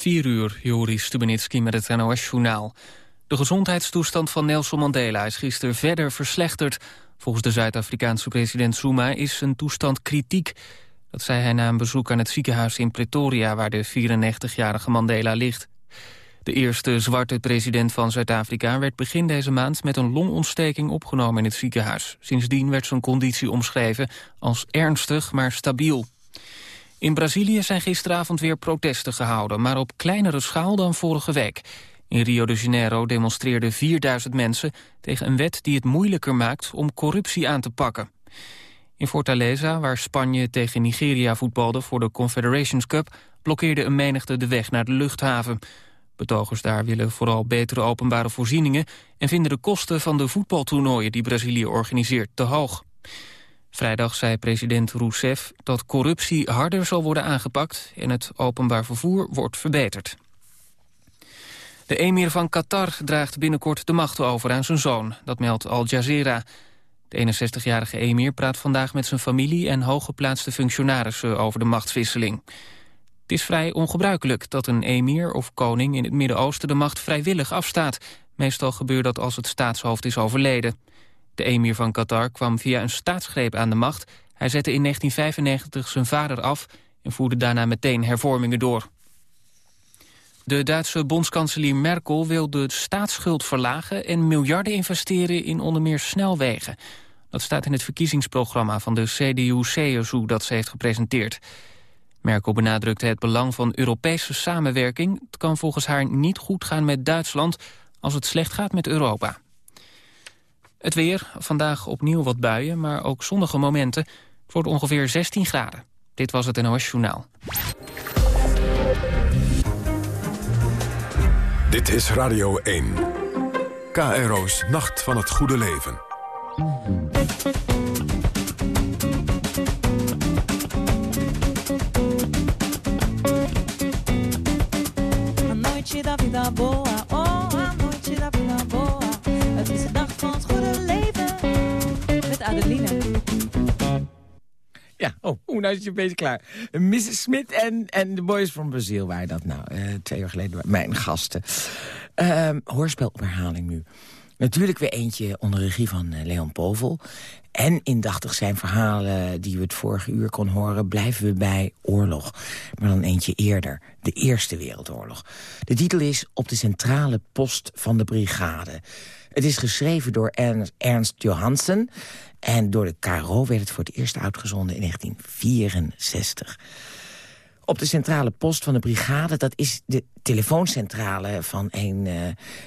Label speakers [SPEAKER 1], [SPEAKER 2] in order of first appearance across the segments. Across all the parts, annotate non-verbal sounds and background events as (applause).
[SPEAKER 1] 4 uur, Joris Stubenitski met het NOS-journaal. De gezondheidstoestand van Nelson Mandela is gisteren verder verslechterd. Volgens de Zuid-Afrikaanse president Zuma is zijn toestand kritiek. Dat zei hij na een bezoek aan het ziekenhuis in Pretoria... waar de 94-jarige Mandela ligt. De eerste zwarte president van Zuid-Afrika werd begin deze maand... met een longontsteking opgenomen in het ziekenhuis. Sindsdien werd zijn conditie omschreven als ernstig, maar stabiel. In Brazilië zijn gisteravond weer protesten gehouden... maar op kleinere schaal dan vorige week. In Rio de Janeiro demonstreerden 4000 mensen... tegen een wet die het moeilijker maakt om corruptie aan te pakken. In Fortaleza, waar Spanje tegen Nigeria voetbalde... voor de Confederations Cup, blokkeerde een menigte de weg naar de luchthaven. Betogers daar willen vooral betere openbare voorzieningen... en vinden de kosten van de voetbaltoernooien die Brazilië organiseert te hoog. Vrijdag zei president Rousseff dat corruptie harder zal worden aangepakt... en het openbaar vervoer wordt verbeterd. De emir van Qatar draagt binnenkort de macht over aan zijn zoon. Dat meldt Al Jazeera. De 61-jarige emir praat vandaag met zijn familie... en hooggeplaatste functionarissen over de machtswisseling. Het is vrij ongebruikelijk dat een emir of koning in het Midden-Oosten... de macht vrijwillig afstaat. Meestal gebeurt dat als het staatshoofd is overleden. De emir van Qatar kwam via een staatsgreep aan de macht. Hij zette in 1995 zijn vader af en voerde daarna meteen hervormingen door. De Duitse bondskanselier Merkel wil de staatsschuld verlagen... en miljarden investeren in onder meer snelwegen. Dat staat in het verkiezingsprogramma van de CDU-CSU dat ze heeft gepresenteerd. Merkel benadrukte het belang van Europese samenwerking. Het kan volgens haar niet goed gaan met Duitsland als het slecht gaat met Europa. Het weer, vandaag opnieuw wat buien, maar ook zonnige momenten. Het wordt ongeveer 16 graden. Dit was het NOS Journaal.
[SPEAKER 2] Dit is Radio 1. KRO's Nacht van het Goede Leven.
[SPEAKER 3] A noite da vida boa, oh, a noite da vida boa. Het is de dag van het Adeline.
[SPEAKER 4] Ja, oh, nou is je een beetje klaar. Mrs. Smith en, en de Boys from Brazil waren dat nou. eh, twee jaar geleden mijn gasten. Ehm hoorspel op herhaling nu. Natuurlijk weer eentje onder regie van eh, Leon Povel. En indachtig zijn verhalen die we het vorige uur kon horen... blijven we bij oorlog. Maar dan eentje eerder, de Eerste Wereldoorlog. De titel is Op de centrale post van de brigade. Het is geschreven door Ernst, Johansen... en door de KRO werd het voor het eerst uitgezonden in 1964 op de centrale post van de brigade. Dat is de telefooncentrale van een eh,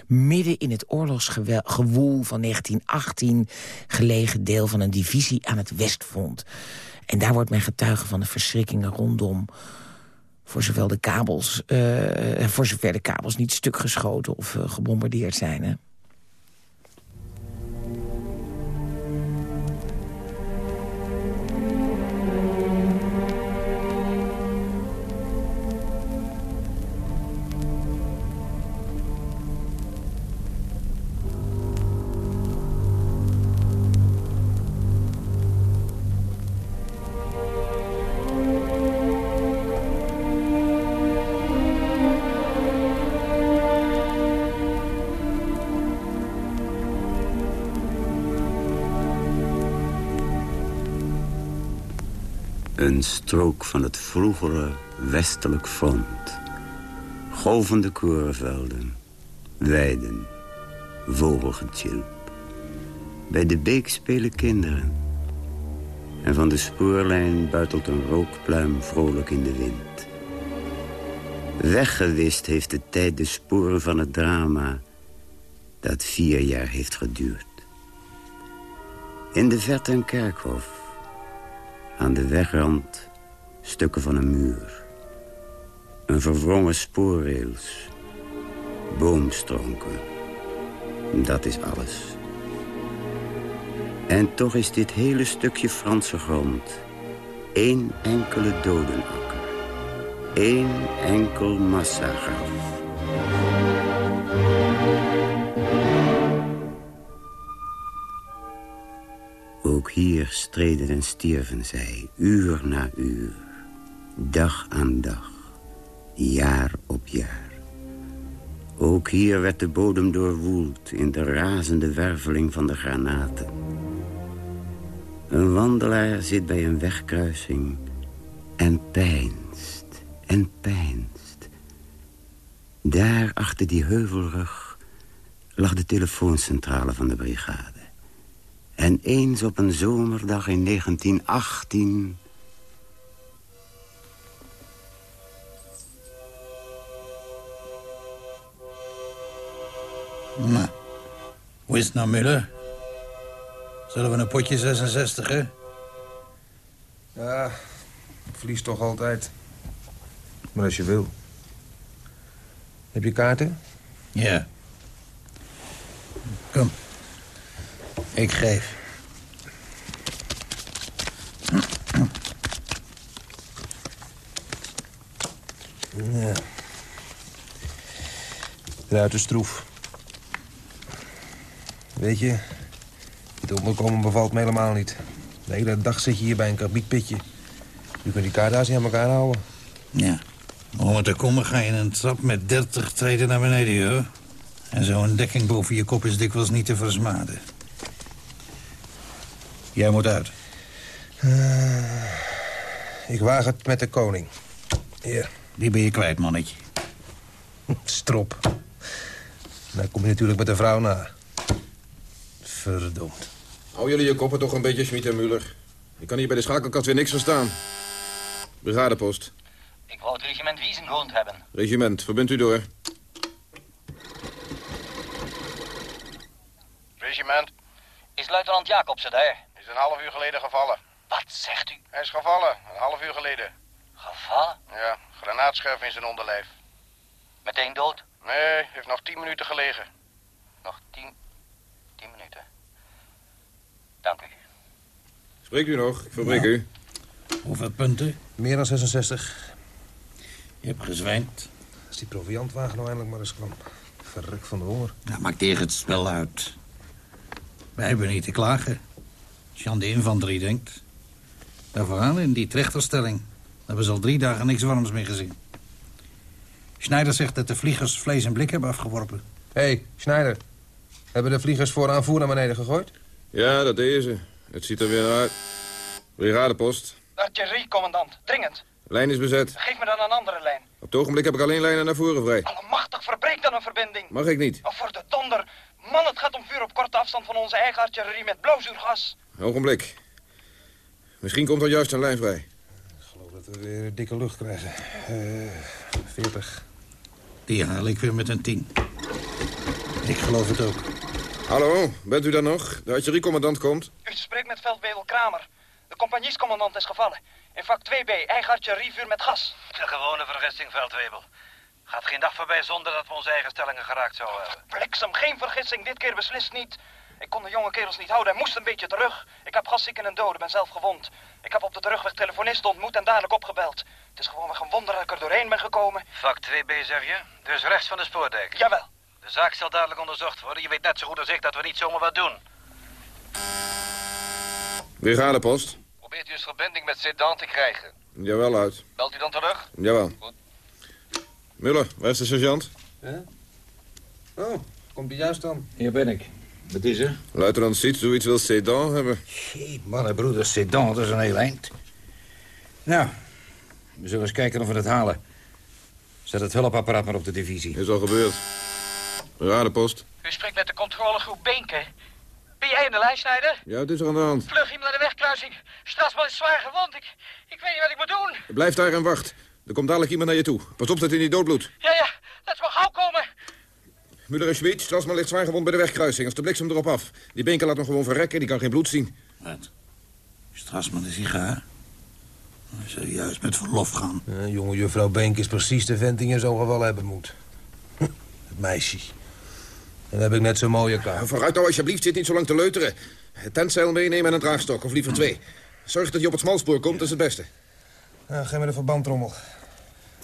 [SPEAKER 4] midden in het oorlogsgewoel van 1918 gelegen deel van een divisie aan het Westfront. En daar wordt men getuige van de verschrikkingen rondom voor zowel de kabels, eh, voor zover de kabels niet stuk geschoten of eh, gebombardeerd zijn. Hè?
[SPEAKER 5] Een strook van het vroegere westelijk front. Golvende korenvelden, weiden, vogelgetjilp. Bij de beek spelen kinderen. En van de spoorlijn buitelt een rookpluim vrolijk in de wind. Weggewist heeft de tijd de sporen van het drama... dat vier jaar heeft geduurd. In de verte een kerkhof aan de wegrand stukken van een muur. Een verwrongen spoorrails. Boomstronken. Dat is alles. En toch is dit hele stukje Franse grond... één enkele dodenakker. Eén enkel massagraf. Ook hier streden en stierven zij, uur na uur, dag aan dag, jaar op jaar. Ook hier werd de bodem doorwoeld in de razende werveling van de granaten. Een wandelaar zit bij een wegkruising en pijnst en pijnst. Daar achter die heuvelrug lag de telefooncentrale van de brigade. En eens op een zomerdag in 1918...
[SPEAKER 6] Nou, hoe is het nou, Muller? Zullen we een potje 66, hè?
[SPEAKER 7] Ja, ik verlies toch altijd. Maar als je wil. Heb je kaarten?
[SPEAKER 6] Ja. Ik geef.
[SPEAKER 7] Ja. Eruit is stroef. Weet je, dit onderkomen bevalt me helemaal niet. De hele dag zit je hier bij een karbietpitje. Je kunt die kaarthuis niet aan elkaar houden.
[SPEAKER 6] Ja. Om er te komen ga je een trap met 30 treden naar beneden, hoor. En zo'n dekking boven je kop is dikwijls niet te versmaden. Jij moet uit.
[SPEAKER 7] Ik waag het met de koning. Hier,
[SPEAKER 6] Die ben je kwijt, mannetje. (laughs)
[SPEAKER 7] strop. Dan kom je natuurlijk met de vrouw na. Verdomd.
[SPEAKER 8] Hou jullie je koppen toch een beetje, Schmid en Muller. Ik kan hier bij de schakelkast weer niks verstaan. Brigadepost.
[SPEAKER 9] Ik wou het regiment Wiesengrond hebben.
[SPEAKER 8] Regiment, verbindt u door.
[SPEAKER 10] Regiment
[SPEAKER 9] Is luitenant Jacobsen daar?
[SPEAKER 10] Is een half uur geleden gevallen.
[SPEAKER 9] Wat zegt u?
[SPEAKER 10] Hij is gevallen, een half uur geleden.
[SPEAKER 9] Gevallen?
[SPEAKER 10] Ja, granaatscherf in zijn onderlijf.
[SPEAKER 9] Meteen dood?
[SPEAKER 10] Nee, heeft nog tien minuten gelegen.
[SPEAKER 9] Nog tien... tien minuten. Dank u.
[SPEAKER 8] Spreekt u nog, ik verbreek u.
[SPEAKER 6] Hoeveel punten?
[SPEAKER 7] Meer dan 66.
[SPEAKER 6] Je hebt gezwijnd.
[SPEAKER 7] Als die proviantwagen nou eindelijk maar eens kwam. Verrek van de honger.
[SPEAKER 6] Nou, maak tegen het spel uit. Wij hebben niet te klagen. Als je aan de infanterie denkt. Daar vooraan in die trechterstelling. hebben ze al drie dagen niks warms meer gezien. Schneider zegt dat de vliegers vlees en blik hebben afgeworpen.
[SPEAKER 7] Hé, hey, Schneider. Hebben de vliegers voor aanvoer naar beneden gegooid?
[SPEAKER 8] Ja, dat deden ze. Het ziet er weer uit. Brigadepost.
[SPEAKER 11] Artilleriecommandant, dringend.
[SPEAKER 8] Lijn is bezet.
[SPEAKER 11] Geef me dan een andere lijn.
[SPEAKER 8] Op het ogenblik heb ik alleen lijnen naar voren vrij.
[SPEAKER 11] Allemachtig, verbreek dan een verbinding.
[SPEAKER 8] Mag ik niet.
[SPEAKER 11] Of voor de donder. Man, het gaat om vuur op korte afstand van onze eigen artillerie met blauwzuurgas.
[SPEAKER 8] Ogenblik. Misschien komt er juist een lijn vrij.
[SPEAKER 7] Ik geloof dat we weer dikke lucht krijgen. Eh 40.
[SPEAKER 6] Die haal ik weer met een tien. Ik geloof het ook.
[SPEAKER 8] Hallo, bent u daar nog? De artilleriecommandant komt.
[SPEAKER 11] U spreekt met veldwebel Kramer. De compagniescommandant is gevallen. In vak 2B, eigen artillerievuur met gas.
[SPEAKER 9] De gewone vergissing, Veldwebel. Gaat geen dag voorbij zonder dat we onze eigen stellingen geraakt zouden hebben.
[SPEAKER 11] Bliksem, geen vergissing, dit keer beslist niet. Ik kon de jonge kerels niet houden, hij moest een beetje terug. Ik heb gaszieken en doden, ben zelf gewond. Ik heb op de terugweg telefonisten ontmoet en dadelijk opgebeld. Het is gewoon een wonder dat ik er doorheen ben gekomen.
[SPEAKER 9] Vak 2B, zeg je? Dus rechts van de spoordijk.
[SPEAKER 11] Jawel.
[SPEAKER 9] De zaak zal dadelijk onderzocht worden. Je weet net zo goed als ik dat we niet zomaar wat doen.
[SPEAKER 8] Brigadepost.
[SPEAKER 10] Probeert u eens verbinding met Sedan te krijgen.
[SPEAKER 8] Jawel, uit.
[SPEAKER 10] Belt u dan terug?
[SPEAKER 8] Jawel. Muller, waar is de sergeant?
[SPEAKER 7] Oh, komt die juist dan?
[SPEAKER 6] Hier ben ik. Wat is er?
[SPEAKER 8] Luitenant Siet, zoiets wil Sedan hebben.
[SPEAKER 6] Gee, mannenbroeder, sedan, dat is een heel eind. Nou, we zullen eens kijken of we het halen. Zet het hulpapparaat maar op de divisie.
[SPEAKER 8] Is al gebeurd. Brigadepost.
[SPEAKER 11] U spreekt met de controlegroep Beenke. Ben jij in de lijn, Snijder?
[SPEAKER 8] Ja, het is er aan de hand.
[SPEAKER 11] Vlug hem naar de wegkruising. Strasman is zwaar gewond. Ik, ik weet niet wat ik moet doen.
[SPEAKER 8] Blijf daar en wacht. Er komt dadelijk iemand naar je toe. Pas op dat hij niet doodbloedt.
[SPEAKER 11] Ja, ja, laten we gauw komen.
[SPEAKER 8] Muller en Schmid, Strasman ligt zwaar gewond bij de wegkruising. Als de bliksem erop af. Die Benke laat hem gewoon verrekken, die kan geen bloed zien.
[SPEAKER 6] Wat? Strasman is sigaar? Hij zou juist met verlof gaan.
[SPEAKER 7] Ja, jonge juffrouw Benk is precies de vent die in zo'n geval hebben moet. (laughs) Het meisje. En dan heb ik net zo'n mooie kaart.
[SPEAKER 8] Vooruit nou alsjeblieft, zit niet zo lang te leuteren. Het tentzeil meenemen en een draagstok, of liever twee. Zorg dat je op het smalspoor komt, dat is het beste.
[SPEAKER 7] Nou, geef me de verbandtrommel.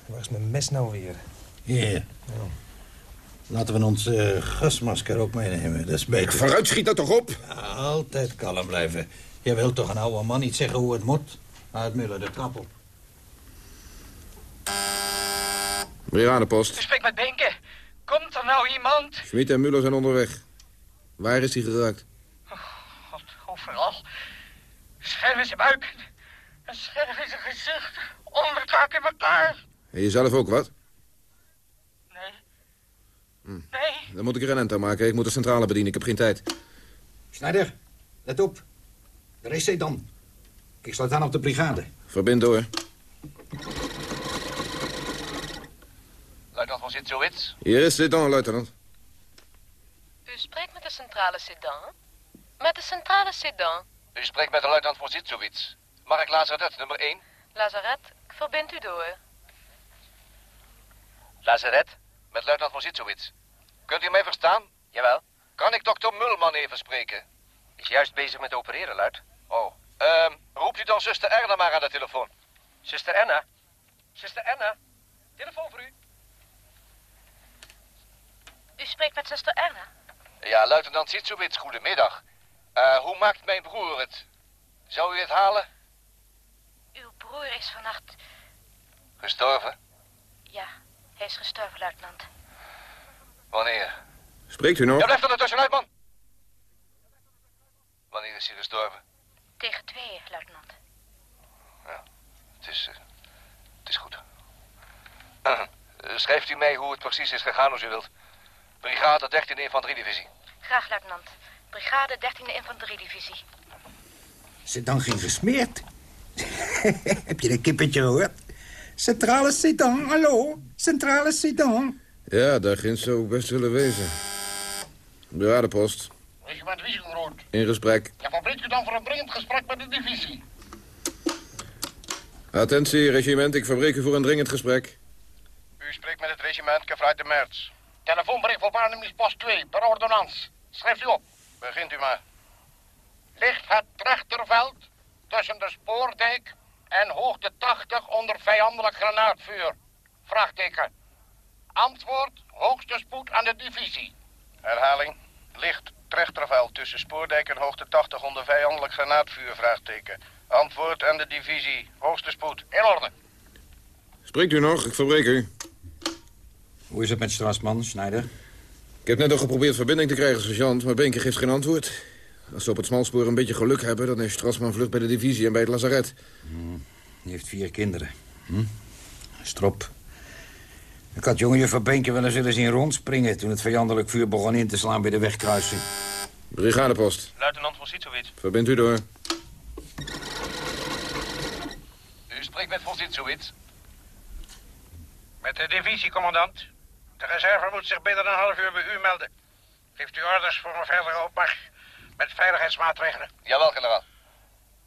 [SPEAKER 7] Waar is mijn mes nou weer?
[SPEAKER 6] Hier. Laten we ons eh, gasmasker ook meenemen, dat is beter.
[SPEAKER 8] Vooruit, schiet dat toch op?
[SPEAKER 6] Ja, altijd kalm blijven. Je wilt toch een oude man niet zeggen hoe het moet? Uit Muller de trap op.
[SPEAKER 8] Brigadepost.
[SPEAKER 12] U spreekt met Benke. Komt er nou iemand?
[SPEAKER 8] Schmid en Muller zijn onderweg. Waar is hij geraakt?
[SPEAKER 12] God, overal. Scherf in zijn buik. Een scherf in zijn gezicht. Onderkaak in elkaar.
[SPEAKER 8] En jezelf ook wat?
[SPEAKER 12] Nee.
[SPEAKER 8] Hm.
[SPEAKER 12] Nee.
[SPEAKER 8] Dan moet ik er een end aan maken. Ik moet de centrale bedienen. Ik heb geen tijd.
[SPEAKER 13] Snijder, let op. Er is dan. Ik sluit aan op de brigade.
[SPEAKER 8] Verbind door.
[SPEAKER 10] Luitenant van Zitzowitz.
[SPEAKER 8] Hier is dit dan, luitenant.
[SPEAKER 14] U spreekt met de centrale Sedan? Met de centrale Sedan.
[SPEAKER 10] U spreekt met de luitenant van Zitzowitz. Mark Lazaret, nummer 1.
[SPEAKER 14] Lazaret, ik verbind u door.
[SPEAKER 10] Lazaret, met luitenant van Zitzowitz. Kunt u mij verstaan? Jawel. Kan ik dokter Mulman even spreken? Is juist bezig met opereren, luid. Oh. Ehm, roept u dan zuster Erna maar aan de telefoon. Zuster Erna? Zuster Erna? Telefoon voor u.
[SPEAKER 14] U spreekt met zuster Erna.
[SPEAKER 10] Ja, luitenant Zitzowitz, goedemiddag. Eh, hoe maakt mijn broer het? Zou u het halen?
[SPEAKER 14] Uw broer is vannacht...
[SPEAKER 10] Gestorven?
[SPEAKER 14] Ja, hij is gestorven, luitenant.
[SPEAKER 10] Wanneer?
[SPEAKER 8] Spreekt u nog?
[SPEAKER 10] Ja, blijf er tussenuit, man. Wanneer is hij gestorven?
[SPEAKER 14] Tegen tweeën, luitenant.
[SPEAKER 10] Het is, eh, het is goed. Eh, schrijft u mij hoe het precies is gegaan als u wilt. Brigade 13e Infanteriedivisie.
[SPEAKER 14] Graag, luitenant. Brigade 13e Infanteriedivisie.
[SPEAKER 13] Zit dan geen gesmeerd? (laughs) Heb je een kippetje gehoord? Centrale Sedan, hallo? Centrale Sedan.
[SPEAKER 8] Ja, daar ginds zou ik best willen wezen. Brigadepost.
[SPEAKER 15] Regiment Wiesengroot.
[SPEAKER 8] In gesprek.
[SPEAKER 15] Ja, verbreekt u dan voor een dringend gesprek met de divisie.
[SPEAKER 8] Attentie, regiment. Ik verbreek u voor een dringend gesprek.
[SPEAKER 10] U spreekt met het regiment Kefruit de Merts.
[SPEAKER 15] Telefoonbericht voor waarnemingspost 2, per ordonnans. Schrijft u op.
[SPEAKER 10] Begint u maar.
[SPEAKER 15] Ligt het trechterveld tussen de spoordijk en hoogte 80 onder vijandelijk granaatvuur? Vraagteken. Antwoord, hoogste spoed aan de divisie.
[SPEAKER 10] Herhaling. Licht Trechterveld tussen Spoordijk en hoogte 80 onder vijandelijk granaatvuur, vraagteken. Antwoord aan de divisie. Hoogste spoed.
[SPEAKER 15] In orde.
[SPEAKER 8] Spreekt u nog? Ik verbreek u.
[SPEAKER 13] Hoe is het met Strasman, Schneider?
[SPEAKER 8] Ik heb net nog geprobeerd verbinding te krijgen, sergeant, maar Benke geeft geen antwoord. Als ze op het smalspoor een beetje geluk hebben, dan is Strasman vlucht bij de divisie en bij het lazaret.
[SPEAKER 13] Die heeft vier kinderen. Hm? Strop. Ik had jonge juffrouw Benke wel eens willen zien rondspringen... toen het vijandelijk vuur begon in te slaan bij de wegkruising.
[SPEAKER 8] Brigadepost.
[SPEAKER 16] Luitenant Vositsowits.
[SPEAKER 8] Verbind u door.
[SPEAKER 10] U spreekt met Vositsowits.
[SPEAKER 15] Met de divisiecommandant. De reserve moet zich binnen een half uur bij u melden. Geeft u orders voor een verdere opmars met veiligheidsmaatregelen.
[SPEAKER 10] Jawel, generaal.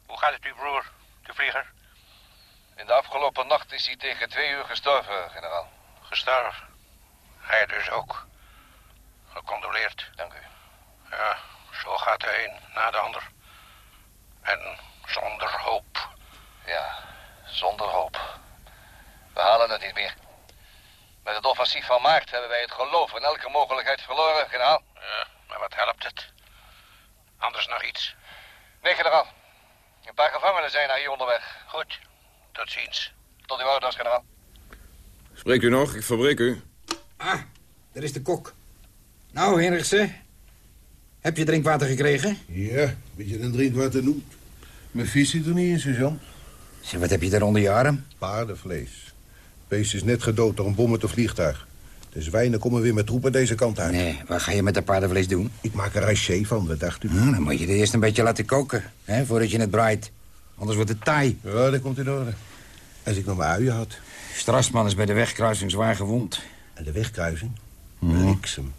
[SPEAKER 15] Hoe gaat het uw broer, de vlieger?
[SPEAKER 10] In de afgelopen nacht is hij tegen twee uur gestorven, generaal.
[SPEAKER 15] Gestorven. Hij dus ook. Gecondoleerd.
[SPEAKER 10] Dank u.
[SPEAKER 15] Ja, zo gaat de een na de ander. En zonder hoop.
[SPEAKER 10] Ja, zonder hoop. We halen het niet meer. Met het offensief van maart hebben wij het geloof in elke mogelijkheid verloren, generaal.
[SPEAKER 15] Ja, maar wat helpt het? Anders nog iets.
[SPEAKER 10] Nee, generaal. Een paar gevangenen zijn naar hier onderweg.
[SPEAKER 15] Goed. Tot ziens.
[SPEAKER 10] Tot uw orders, generaal.
[SPEAKER 8] Spreekt u nog? Ik verbreek u.
[SPEAKER 13] Ah, daar is de kok. Nou, Henriksen. Heb je drinkwater gekregen?
[SPEAKER 17] Ja, weet je een drinkwater noemt? Mijn vis zit er niet in, sergeant.
[SPEAKER 13] Zeg, wat heb je daar onder je arm?
[SPEAKER 17] Paardenvlees. Beest is net gedood door een bom met een vliegtuig. De zwijnen komen weer met troepen deze kant uit.
[SPEAKER 13] Nee, wat ga je met dat paardenvlees doen?
[SPEAKER 17] Ik maak er raché van, wat dacht u?
[SPEAKER 13] Nou, dan moet je het eerst een beetje laten koken, hè, voordat je het braait. Anders wordt het taai.
[SPEAKER 17] Ja, dat komt in orde. Als ik nog maar uien had.
[SPEAKER 13] Strasman is bij de wegkruising zwaar gewond.
[SPEAKER 17] En de wegkruising? Bliksem.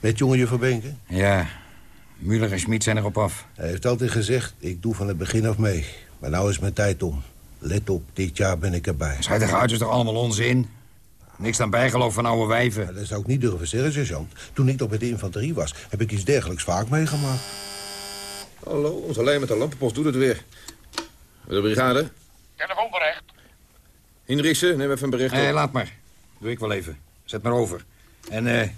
[SPEAKER 17] Met jonge juffrouw Benke?
[SPEAKER 13] Ja, Muller en Schmid zijn erop af.
[SPEAKER 17] Hij heeft altijd gezegd, ik doe van het begin af mee. Maar nou is mijn tijd om. Let op, dit jaar ben ik erbij.
[SPEAKER 13] Schijt uit is toch allemaal onzin? Niks aan bijgeloof van oude wijven.
[SPEAKER 17] Ja, dat zou ik niet durven zeggen, sergeant. Toen ik nog bij de infanterie was, heb ik iets dergelijks vaak meegemaakt.
[SPEAKER 8] Hallo, onze lijn met de lampenpost doet het weer. De brigade.
[SPEAKER 15] Telefoonbericht.
[SPEAKER 8] Hendriksen, neem even een bericht
[SPEAKER 13] Nee,
[SPEAKER 8] op.
[SPEAKER 13] laat maar. Doe ik wel even. Zet maar over. En eh,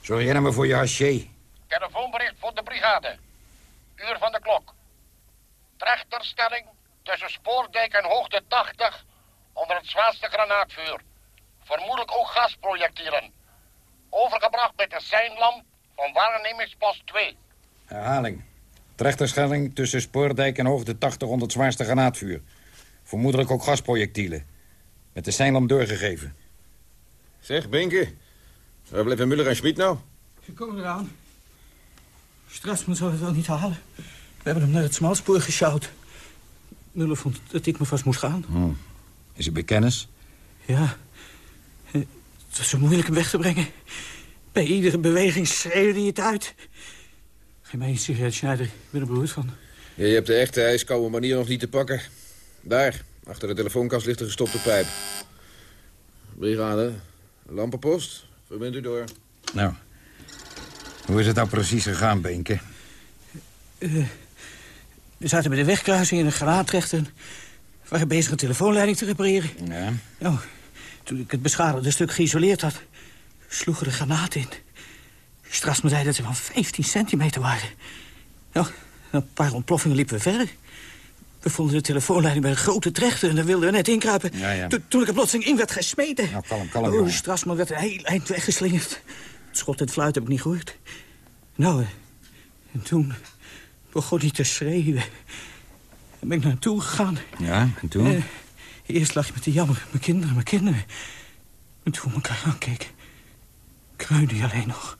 [SPEAKER 13] zorg jij nou maar voor je haché.
[SPEAKER 15] Telefoonbericht voor de brigade. Uur van de klok. Trechterstelling tussen Spoordijk en hoogte 80 onder het zwaarste granaatvuur. Vermoedelijk ook gasprojectielen. Overgebracht met de seinlamp van waarnemingspost 2.
[SPEAKER 13] Herhaling. Trechterstelling tussen Spoordijk en Hoogte 80 onder het zwaarste granaatvuur. Vermoedelijk ook gasprojectielen. Met de seinlamp doorgegeven.
[SPEAKER 8] Zeg, Binke. Waar blijven Muller en Schmid nou?
[SPEAKER 18] Ze komen eraan. Strasman zou het wel niet halen. We hebben hem naar het smalspoor gesjouwd. Muller vond dat ik me vast moest gaan.
[SPEAKER 13] Hmm. Is het bekennis?
[SPEAKER 18] Ja. Het was zo moeilijk hem weg te brengen. Bij iedere beweging schreeuwde hij het uit. Geen mij een sigaret, Schneider. Ik ben er beroerd van.
[SPEAKER 8] Ja, je hebt de echte ijskoude manier nog niet te pakken. Daar, achter de telefoonkast ligt een gestopte pijp. Brigade, lampenpost, verbind u door.
[SPEAKER 13] Nou, hoe is het nou precies gegaan, Benke?
[SPEAKER 18] Eh, we zaten bij de wegkruising in een granaatrechter. We waren bezig een telefoonleiding te repareren.
[SPEAKER 13] Ja.
[SPEAKER 18] Nou, toen ik het beschadigde stuk geïsoleerd had... sloeg er een granaat in. Strasman zei dat ze van 15 centimeter waren. Nou, een paar ontploffingen liepen we verder. We vonden de telefoonleiding bij een grote trechter... en daar wilden we net inkruipen.
[SPEAKER 13] Ja, ja.
[SPEAKER 18] To- toen ik er plotseling in werd gesmeten...
[SPEAKER 13] Nou, kalm, kalm,
[SPEAKER 18] Oh. Strasman werd een heel eind weggeslingerd. Het schot en het fluit heb ik niet gehoord. Nou, eh, en toen begon hij te schreeuwen. En ben ik naar hem toe gegaan.
[SPEAKER 13] Ja, en toen?
[SPEAKER 18] Eh, eerst lag je met de jammer, mijn kinderen, mijn kinderen. En toen we elkaar aankeken, kreunde hij alleen nog.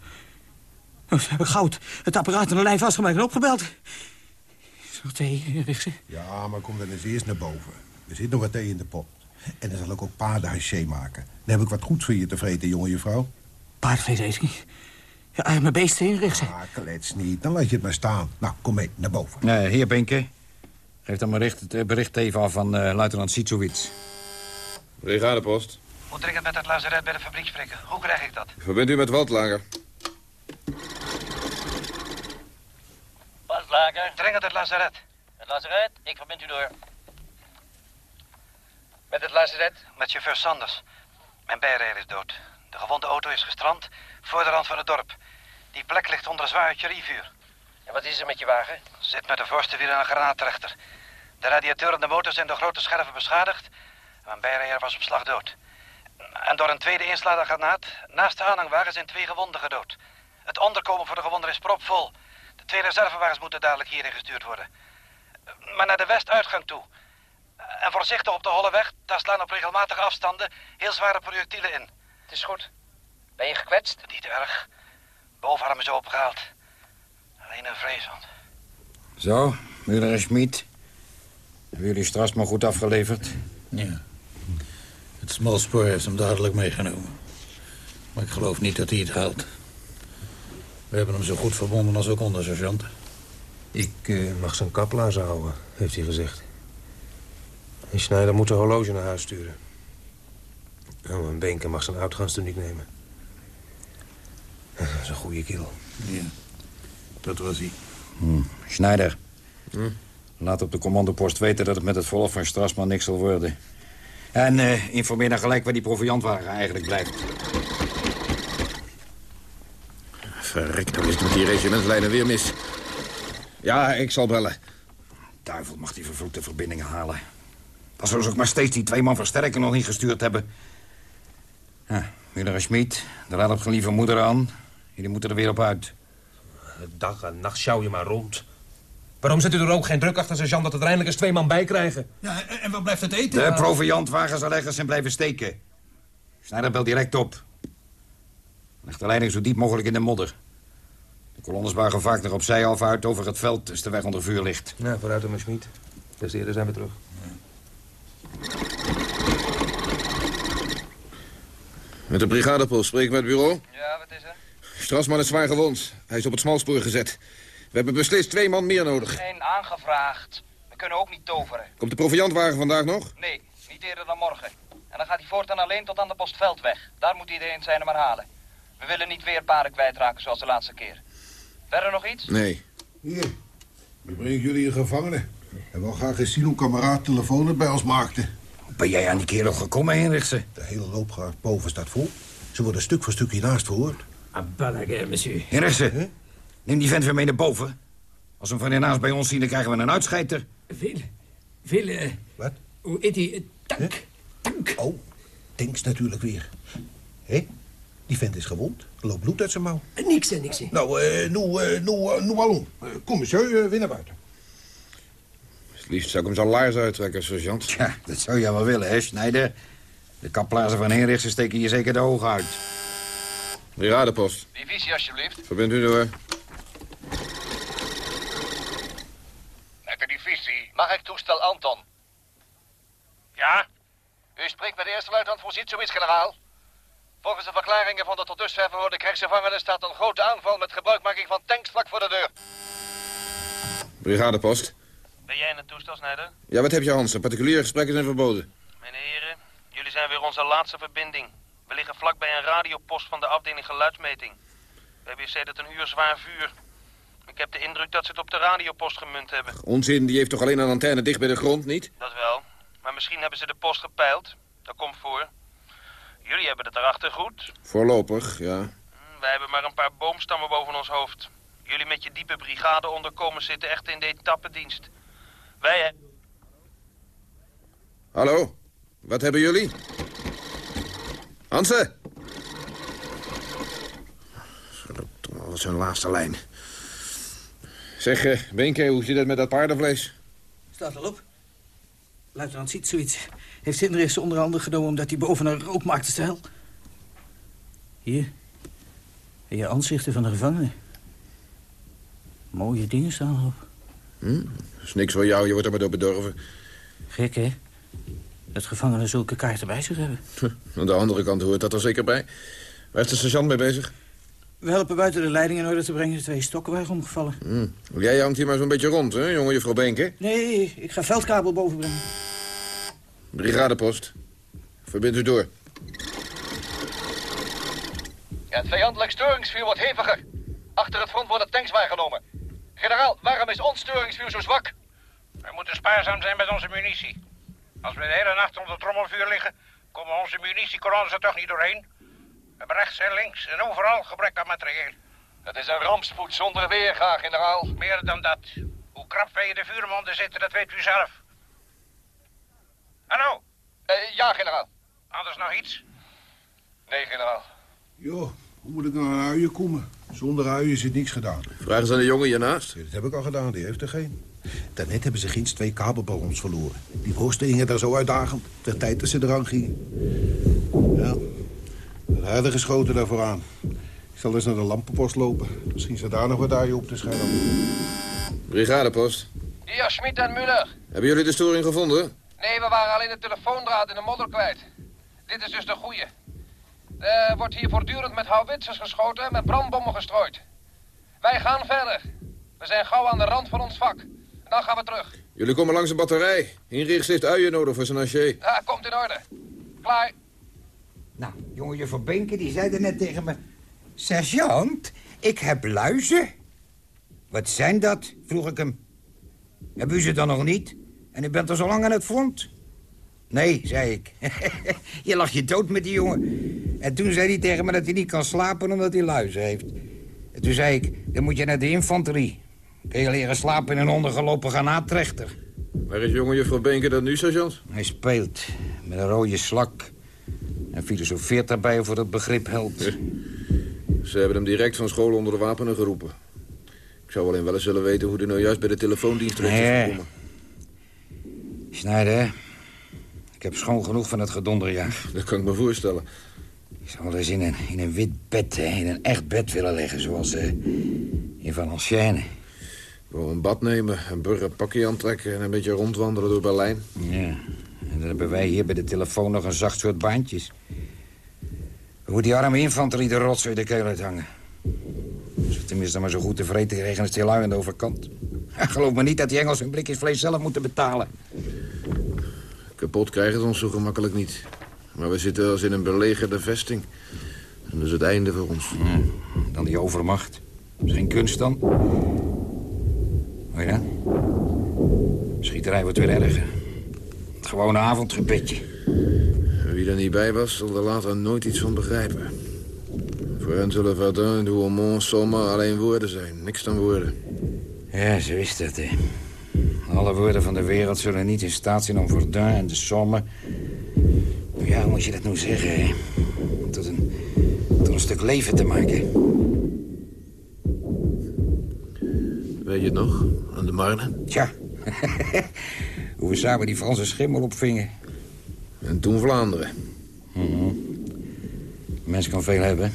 [SPEAKER 18] Nou, ze hebben goud, het apparaat aan de lijn vastgemaakt en opgebeld. Nog thee?
[SPEAKER 17] Ja, maar kom dan eens eerst naar boven. Er zit nog wat thee in de pot. En dan zal ik ook paardenhaché maken. Dan heb ik wat goeds voor je te vreten, jonge juffrouw.
[SPEAKER 18] Paardvlees eet ik niet. Ja, arme beesten in, Richtse.
[SPEAKER 17] Ah, klets niet. Dan laat je het maar staan. Nou, kom mee, naar boven.
[SPEAKER 13] Nee, hier, Benke. Geef dan bericht, het eh, bericht even af van eh, luitenant Sitsowits.
[SPEAKER 8] Brigadepost.
[SPEAKER 9] Moet dringend met het lazaret bij de fabriek spreken. Hoe krijg ik dat?
[SPEAKER 8] Verbind u met Waldlager.
[SPEAKER 9] Het lazaret. Het lazaret? Ik verbind u door. Met het lazaret? Met chauffeur Sanders. Mijn bijrijder is dood. De gewonde auto is gestrand voor de rand van het dorp. Die plek ligt onder een zwaar artillerievuur. En wat is er met je wagen? Zit met de voorste wiel aan een granaattrechter. De radiateur en de motor zijn door grote scherven beschadigd. Mijn bijrijder was op slag dood. En door een tweede inslaande granaat naast de aanhangwagen zijn twee gewonden gedood. Het onderkomen voor de gewonden is propvol. De twee reservewagens moeten dadelijk hierin gestuurd worden. Maar naar de westuitgang toe. En voorzichtig op de holle weg, daar slaan op regelmatige afstanden heel zware projectielen in. Het is goed. Ben je gekwetst? Niet erg. Bovenarm is opgehaald. Alleen een vreeswand.
[SPEAKER 13] Zo, Muller en Schmid. Hebben jullie Strasman goed afgeleverd?
[SPEAKER 18] Ja. Het smalspoor heeft hem dadelijk meegenomen. Maar ik geloof niet dat hij het haalt. We hebben hem zo goed verbonden als ook ondersergeant.
[SPEAKER 7] Ik eh, mag zijn kaplazen houden, heeft hij gezegd. En Schneider moet de horloge naar huis sturen. Oh, en Benke mag zijn uitgangstuniek nemen. Dat is een goede kill.
[SPEAKER 18] Ja, dat was hij.
[SPEAKER 13] Hm. Schneider. Laat op de commandopost weten dat het met het volk van Strasman niks zal worden. En eh, informeer dan gelijk waar die proviantwagen eigenlijk blijft.
[SPEAKER 8] Verrek, dan is het met die regimentslijnen weer mis. Ja, ik zal bellen.
[SPEAKER 13] Duivel mag die vervloekte verbindingen halen. Dan zullen ze ook maar steeds die twee man versterken nog niet gestuurd hebben. Ja, Muller en Schmid, daar laat op geen lieve moeder aan. Jullie moeten er weer op uit.
[SPEAKER 7] Dag en nacht sjouw je maar rond. Waarom zet u er ook geen druk achter, sergeant, dat er eindelijk eens twee man bij krijgen?
[SPEAKER 6] Ja, en wat blijft het eten?
[SPEAKER 13] De proviantwagens zal ergens zijn blijven steken. Snijder belt direct op. Leg de leiding zo diep mogelijk in de modder. De kolonnes buigen vaak nog opzij af uit over het veld... als de weg onder vuur ligt.
[SPEAKER 7] Nou, vooruit dan maar, Schmid. Des eerder zijn we terug.
[SPEAKER 8] Met de brigadepost, spreek ik met het bureau.
[SPEAKER 9] Ja, wat is er?
[SPEAKER 8] Strasman is zwaar gewond. Hij is op het smalspoor gezet. We hebben beslist twee man meer nodig.
[SPEAKER 11] Geen aangevraagd. We kunnen ook niet toveren.
[SPEAKER 8] Komt de proviantwagen vandaag nog?
[SPEAKER 11] Nee, niet eerder dan morgen. En dan gaat hij voortaan alleen tot aan de postveldweg. Daar moet iedereen het zijne maar halen. We willen niet weer paarden kwijtraken zoals de laatste keer. Verder nog iets?
[SPEAKER 8] Nee.
[SPEAKER 17] Hier, we brengen jullie een gevangene. En wel graag eens zien hoe kameraad telefoon bij ons maakte.
[SPEAKER 13] Ben jij aan die kerel gekomen, Henriksen?
[SPEAKER 17] De hele loopgraaf boven staat vol. Ze worden stuk voor stuk hiernaast verhoord.
[SPEAKER 6] Balage, monsieur.
[SPEAKER 13] Henriksen, neem die vent weer mee naar boven. Als we hem van hiernaast bij ons zien, dan krijgen we een uitscheiter.
[SPEAKER 6] Veel, veel... eh,
[SPEAKER 17] Wat?
[SPEAKER 6] Hoe heet die? Eh, Tank.
[SPEAKER 17] Oh, Tanks natuurlijk weer. Hé? Die vent is gewond. Er loopt bloed uit zijn mouw.
[SPEAKER 19] Niks, hè, niks. hè.
[SPEAKER 17] Nou, eh, nou, eh, nou, eh, nou, allons. Eh, Kom, monsieur, eh, weer naar buiten.
[SPEAKER 8] Het liefst zou ik hem zijn laars uittrekken, sergeant.
[SPEAKER 13] Ja, dat zou je wel willen, hè, Snijder? De kaplazen van Heenrichsen steken je zeker de ogen uit.
[SPEAKER 8] Brigadepost.
[SPEAKER 10] Divisie, alsjeblieft.
[SPEAKER 8] Verbind u door.
[SPEAKER 20] Met de divisie.
[SPEAKER 10] Mag ik toestel Anton?
[SPEAKER 20] Ja?
[SPEAKER 10] U spreekt met de eerste luitenant voor zoiets, generaal. Volgens de verklaringen van de tot dusver verhoorde krijgsgevangenen staat een grote aanval met gebruikmaking van tanks vlak voor de deur.
[SPEAKER 8] Brigadepost.
[SPEAKER 16] Ben jij in het toestel, Snijder?
[SPEAKER 8] Ja, wat heb je, Hansen? Particuliere gesprekken zijn verboden.
[SPEAKER 16] Mijn heren, jullie zijn weer onze laatste verbinding. We liggen vlakbij een radiopost van de afdeling geluidsmeting. We hebben hier sedert een uur zwaar vuur. Ik heb de indruk dat ze het op de radiopost gemunt hebben.
[SPEAKER 8] Onzin, die heeft toch alleen een antenne dicht bij de grond, niet?
[SPEAKER 16] Dat wel. Maar misschien hebben ze de post gepeild. Dat komt voor. Jullie hebben het erachter goed.
[SPEAKER 8] Voorlopig, ja.
[SPEAKER 16] Wij hebben maar een paar boomstammen boven ons hoofd. Jullie met je diepe brigade onderkomen zitten echt in de etappendienst. Wij... hè-
[SPEAKER 8] Hallo? Wat hebben jullie? Hansen? Wat is hun laatste lijn. Zeg, eh, Benke, hoe zit het met dat paardenvlees?
[SPEAKER 18] Staat al op. Luitenant ziet zoiets. Heeft Hindrichsen onder andere genomen omdat hij boven een rook maakte stijl. Hier. Je aanzichten van de gevangenen. Mooie dingen staan erop.
[SPEAKER 8] Hm? Dat is niks voor jou, je wordt er maar door bedorven.
[SPEAKER 18] Gek, hè? Dat gevangenen zulke kaarten bij zich hebben.
[SPEAKER 8] Aan de andere kant hoort dat er zeker bij. Waar is de sergeant mee bezig?
[SPEAKER 18] We helpen buiten de leiding in orde te brengen. Twee stokken waren omgevallen.
[SPEAKER 8] Hm. Jij hangt hier maar zo'n beetje rond, hè, jongen juffrouw Benke?
[SPEAKER 18] Nee, ik ga veldkabel boven brengen.
[SPEAKER 8] Brigadepost. Verbind u door.
[SPEAKER 10] Ja, het vijandelijk steringsvuur wordt heviger. Achter het front worden tanks waargenomen. Generaal, waarom is ons steringsvuur zo zwak?
[SPEAKER 20] We moeten spaarzaam zijn met onze munitie. Als we de hele nacht onder trommelvuur liggen, komen onze munitiekolonnen er toch niet doorheen. We hebben rechts en links en overal gebrek aan materieel.
[SPEAKER 10] Het is een rampspoed zonder weerga, generaal.
[SPEAKER 20] Meer dan dat. Hoe krap wij in de vuurmonden zitten, dat weet u zelf. Hallo?
[SPEAKER 10] Eh, ja, generaal.
[SPEAKER 20] Anders nog iets?
[SPEAKER 10] Nee, generaal.
[SPEAKER 17] Joh, hoe moet ik nou aan uien komen? Zonder uien is het niks gedaan.
[SPEAKER 8] Vraag eens aan de jongen hiernaast.
[SPEAKER 17] Dat heb ik al gedaan, die heeft er geen. Daarnet hebben ze ginds twee kabelballons verloren. Die worstingen daar zo uitdagend. Ter tijd dat ze eraan gingen. Ja, harder geschoten daarvoor aan. Ik zal eens naar de lampenpost lopen. Misschien ze daar nog wat uien op te schermen.
[SPEAKER 8] Brigadepost.
[SPEAKER 10] Hier, Schmid en Muller.
[SPEAKER 8] Hebben jullie de storing gevonden?
[SPEAKER 10] Nee, we waren alleen de telefoondraad in de modder kwijt. Dit is dus de goeie. Er wordt hier voortdurend met houwitsers geschoten en met brandbommen gestrooid. Wij gaan verder. We zijn gauw aan de rand van ons vak. En dan gaan we terug.
[SPEAKER 8] Jullie komen langs een batterij. Hinrichs heeft uien nodig voor zijn haché.
[SPEAKER 10] Ja, komt in orde. Klaar.
[SPEAKER 13] Nou, jongen juffrouw Benke, die zei er net tegen me... Sergeant, ik heb luizen. Wat zijn dat? vroeg ik hem. Hebben u ze dan nog niet? En u bent er zo lang aan het front? Nee, zei ik. (laughs) je lag je dood met die jongen. En toen zei hij tegen me dat hij niet kan slapen omdat hij luizen heeft. En toen zei ik, dan moet je naar de infanterie. Kun je leren slapen in een ondergelopen granaattrechter.
[SPEAKER 8] Waar is jongen juffrouw Benke dan nu, sergeant?
[SPEAKER 13] Hij speelt met een rode slak. En filosofeert daarbij over het begrip held.
[SPEAKER 8] Ze hebben hem direct van school onder de wapenen geroepen. Ik zou alleen wel eens willen weten hoe hij nou juist bij de telefoondienst terecht is gekomen.
[SPEAKER 13] Snijder, hè? ik heb schoon genoeg van het gedonderjaag.
[SPEAKER 8] Dat kan ik me voorstellen.
[SPEAKER 13] Ik zou wel eens in een, in een wit bed, hè, in een echt bed willen liggen... zoals eh, in Valenciennes.
[SPEAKER 8] Gewoon een bad nemen, een burger pakje aantrekken... en een beetje rondwandelen door Berlijn.
[SPEAKER 13] Ja, en dan hebben wij hier bij de telefoon nog een zacht soort baantjes. Hoe die arme infanterie de rotzooi de keel uithangen. Als we tenminste maar zo goed tevreden als die lui aan de overkant. (laughs) Geloof me niet dat die Engelsen hun blikjes vlees zelf moeten betalen.
[SPEAKER 8] Kapot krijgen ze ons zo gemakkelijk niet. Maar we zitten als in een belegerde vesting. En dat is het einde voor ons.
[SPEAKER 13] Dan die overmacht. Geen kunst dan? Hoor je dat? Schieterij wordt weer erger. Het gewone avondgebedje.
[SPEAKER 8] Wie er niet bij was, zal er later nooit iets van begrijpen. Voor hen zullen Verdun, Douaumont, Somme alleen woorden zijn. Niks dan woorden.
[SPEAKER 13] Ja, zo is dat, hè. Alle woorden van de wereld zullen niet in staat zijn om Verdun en de Somme... Ja, hoe moet je dat nou zeggen, hè? Tot een, tot een stuk leven te maken.
[SPEAKER 8] Weet je het nog? Aan de Marne?
[SPEAKER 13] Tja. (laughs) Hoe we samen die Franse schimmel opvingen.
[SPEAKER 8] En toen Vlaanderen.
[SPEAKER 13] Mhm. Mens kan veel hebben.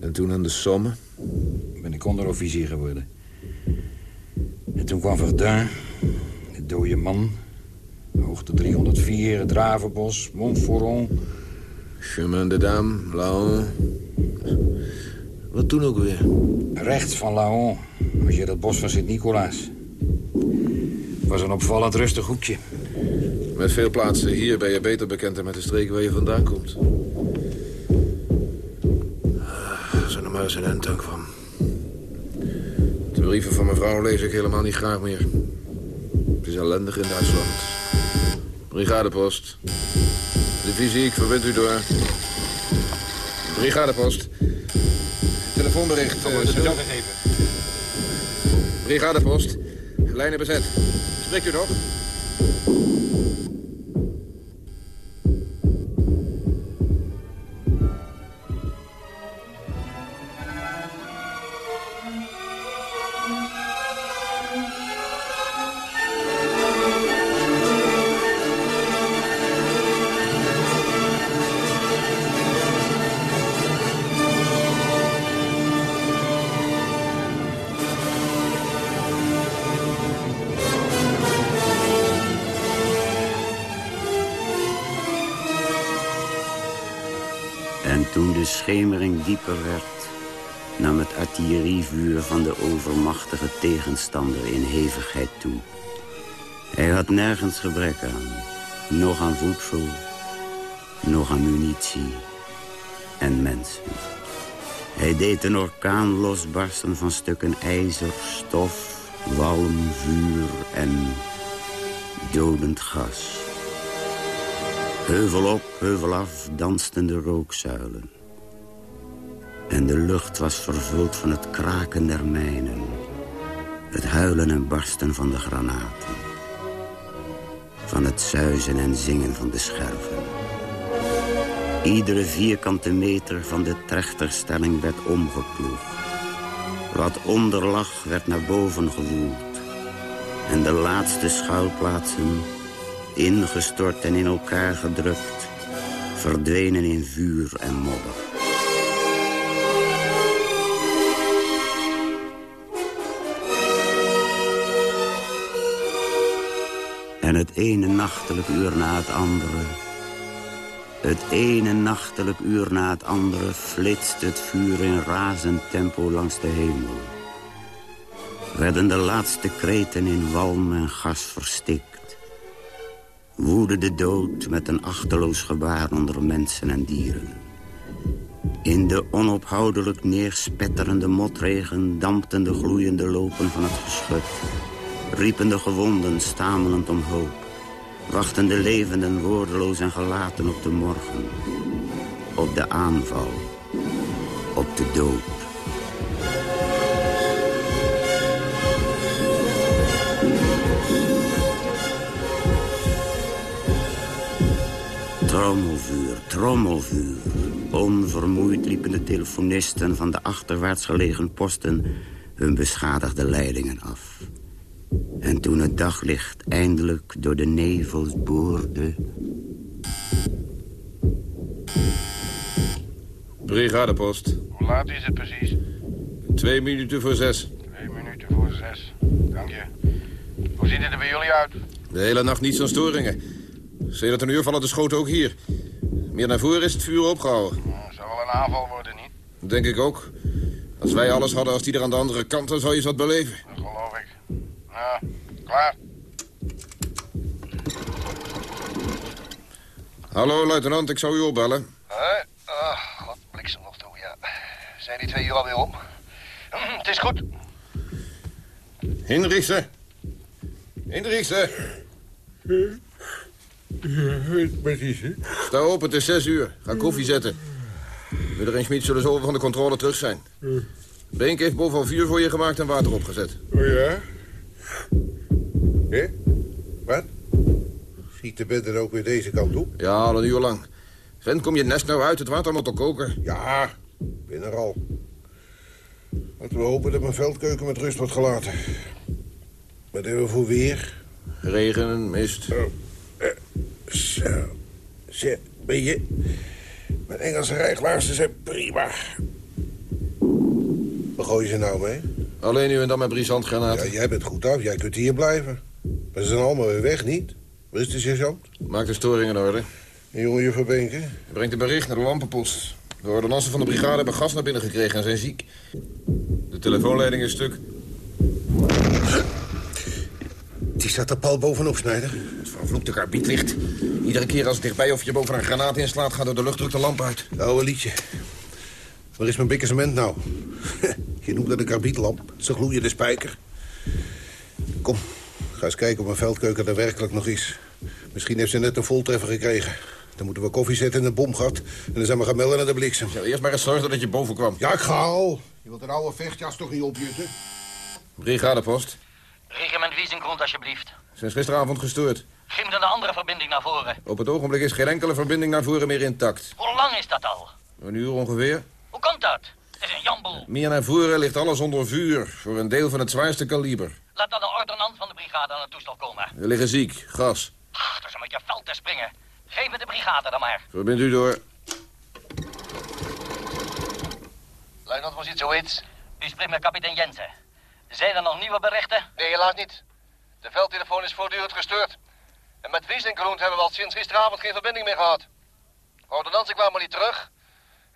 [SPEAKER 8] En toen aan de Somme.
[SPEAKER 13] Ben ik onderofficier geworden. En toen kwam Verdun, de dode man. Hoogte 304, het Ravenbos, Montforon.
[SPEAKER 8] Chemin de Dame, Laon. Wat toen ook weer?
[SPEAKER 13] Rechts van Laon, als je dat bos van Sint-Nicolaas. was een opvallend rustig hoekje.
[SPEAKER 8] Met veel plaatsen hier ben je beter bekend dan met de streek waar je vandaan komt. Ah, Als er nog maar eens een end aan kwam. Brieven van mijn vrouw lees ik helemaal niet graag meer. Het is ellendig in Duitsland. Brigadepost. Divisie, ik verbind u door. Brigadepost. Telefoonbericht. eh, Sil- Brigadepost. Lijnen bezet. Spreekt u nog?
[SPEAKER 5] Dieper werd... nam het artillerievuur van de overmachtige tegenstander in hevigheid toe. Hij had nergens gebrek aan. Nog aan voedsel, nog aan munitie en mensen. Hij deed een orkaan losbarsten van stukken ijzer, stof, walm, vuur en dodend gas. Heuvel op, heuvel af dansten de rookzuilen. En de lucht was vervuld van het kraken der mijnen. Het huilen en barsten van de granaten. Van het zuizen en zingen van de scherven. Iedere vierkante meter van de trechterstelling werd omgeploegd. Wat onder lag werd naar boven gewoeld. En de laatste schuilplaatsen ingestort en in elkaar gedrukt, verdwenen in vuur en modder. Het ene nachtelijk uur na het andere, het ene nachtelijk uur na het andere, flitst het vuur in razend tempo langs de hemel. Werden de laatste kreten in walm en gas verstikt woedde de dood met een achterloos gebaar onder mensen en dieren. In de onophoudelijk neerspetterende motregen dampten de gloeiende lopen van het geschut. Riepen de gewonden stamelend om hulp. Wachten de levenden woordeloos en gelaten op de morgen. Op de aanval. Op de dood. Trommelvuur, trommelvuur. Onvermoeid liepen de telefonisten van de achterwaarts gelegen posten hun beschadigde leidingen af. En toen het daglicht eindelijk door de nevels boorde...
[SPEAKER 8] Brigadepost.
[SPEAKER 15] Hoe laat is het precies?
[SPEAKER 8] Twee minuten voor zes.
[SPEAKER 15] Twee minuten voor zes. Dank je. Hoe ziet het er bij jullie uit?
[SPEAKER 8] De hele nacht niets aan storingen. Sedert een uur vallen de schoten ook hier. Meer naar voren is het vuur opgehouden.
[SPEAKER 15] Nou, zou wel een aanval worden, niet?
[SPEAKER 8] Denk ik ook. Als wij alles hadden als die er aan de andere kant, dan zou je eens wat beleven.
[SPEAKER 15] Dat geloof ik. Nou, klaar.
[SPEAKER 8] Hallo, luitenant, ik zou u opbellen.
[SPEAKER 15] Hé? Ah, god, bliksem nog toe, ja. Zijn die twee uur alweer om? Het is goed.
[SPEAKER 8] Hinrichsen. Hinrichsen.
[SPEAKER 17] Wat is het?
[SPEAKER 8] Sta op, het is zes uur. Ga koffie zetten. Widder en Schmid zullen zo van de controle terug zijn. Beenk heeft bovenal vuur voor je gemaakt en water opgezet.
[SPEAKER 17] Oh ja? Hé? Wat? Giet de bed er ook weer deze kant op?
[SPEAKER 8] Ja, al een uur lang. Vent, kom je nest nou uit? Het water moet al koken.
[SPEAKER 17] Ja, ik ben er al. Laten we hopen dat mijn veldkeuken met rust wordt gelaten. Wat hebben we voor weer?
[SPEAKER 8] Regen, mist.
[SPEAKER 17] Oh, eh, zo. Zo, ben je... Mijn Engelse rijglaarzen zijn prima. Waar gooi je ze nou mee?
[SPEAKER 8] Alleen nu en dan met brisantgranaten.
[SPEAKER 17] Ja, jij bent goed af. Jij kunt hier blijven. Maar ze zijn allemaal weer weg, niet? Waar is de sergeant?
[SPEAKER 8] Maak de storing in orde.
[SPEAKER 17] En jongen juffrouw Benke?
[SPEAKER 8] Brengt een bericht naar de lampenpost. De ordonansen van de brigade hebben gas naar binnen gekregen en zijn ziek. De telefoonleiding is stuk.
[SPEAKER 17] Die staat er pal bovenop, Snijder.
[SPEAKER 8] Het vervloekte karbietlicht. Iedere keer als het dichtbij of je boven een granaat inslaat... gaat door de luchtdruk de lamp uit.
[SPEAKER 17] Oude liedje. Waar is mijn bikkesement nou? (laughs) Je noemt dat een karbietlamp. Ze gloeien de spijker. Kom, ga eens kijken of mijn veldkeuken er werkelijk nog is. Misschien heeft ze net een voltreffer gekregen. Dan moeten we koffie zetten in een bomgat. En dan zijn we gaan melden naar de bliksem.
[SPEAKER 8] Ja, eerst maar eens zorgen dat je boven kwam.
[SPEAKER 17] Ja, ik ga al. Je wilt een oude vechtjas toch niet opjutten?
[SPEAKER 8] Brigadepost.
[SPEAKER 12] Regiment Wiesengrond, alsjeblieft.
[SPEAKER 8] Sinds gisteravond gestoord.
[SPEAKER 12] Geef me dan een andere verbinding naar voren.
[SPEAKER 8] Op het ogenblik is geen enkele verbinding naar voren meer intact.
[SPEAKER 12] Hoe lang is dat al?
[SPEAKER 8] Een uur ongeveer.
[SPEAKER 12] Hoe komt dat? Het is een jamboel.
[SPEAKER 8] Meer naar voren ligt alles onder vuur. Voor een deel van het zwaarste kaliber.
[SPEAKER 12] Laat dan de ordonnant van de brigade aan het toestel komen.
[SPEAKER 8] We liggen ziek. Gas.
[SPEAKER 12] Ach, dat is om met je veld te springen. Geef me de brigade dan maar.
[SPEAKER 8] Verbind u door.
[SPEAKER 10] Luitenant was iets zoiets?
[SPEAKER 12] U spreekt met kapitein Jensen. Zijn er nog nieuwe berichten?
[SPEAKER 10] Nee, helaas niet. De veldtelefoon is voortdurend gestoord. En met Wiesengrond hebben we al sinds gisteravond geen verbinding meer gehad. Ordonnansen kwamen niet terug.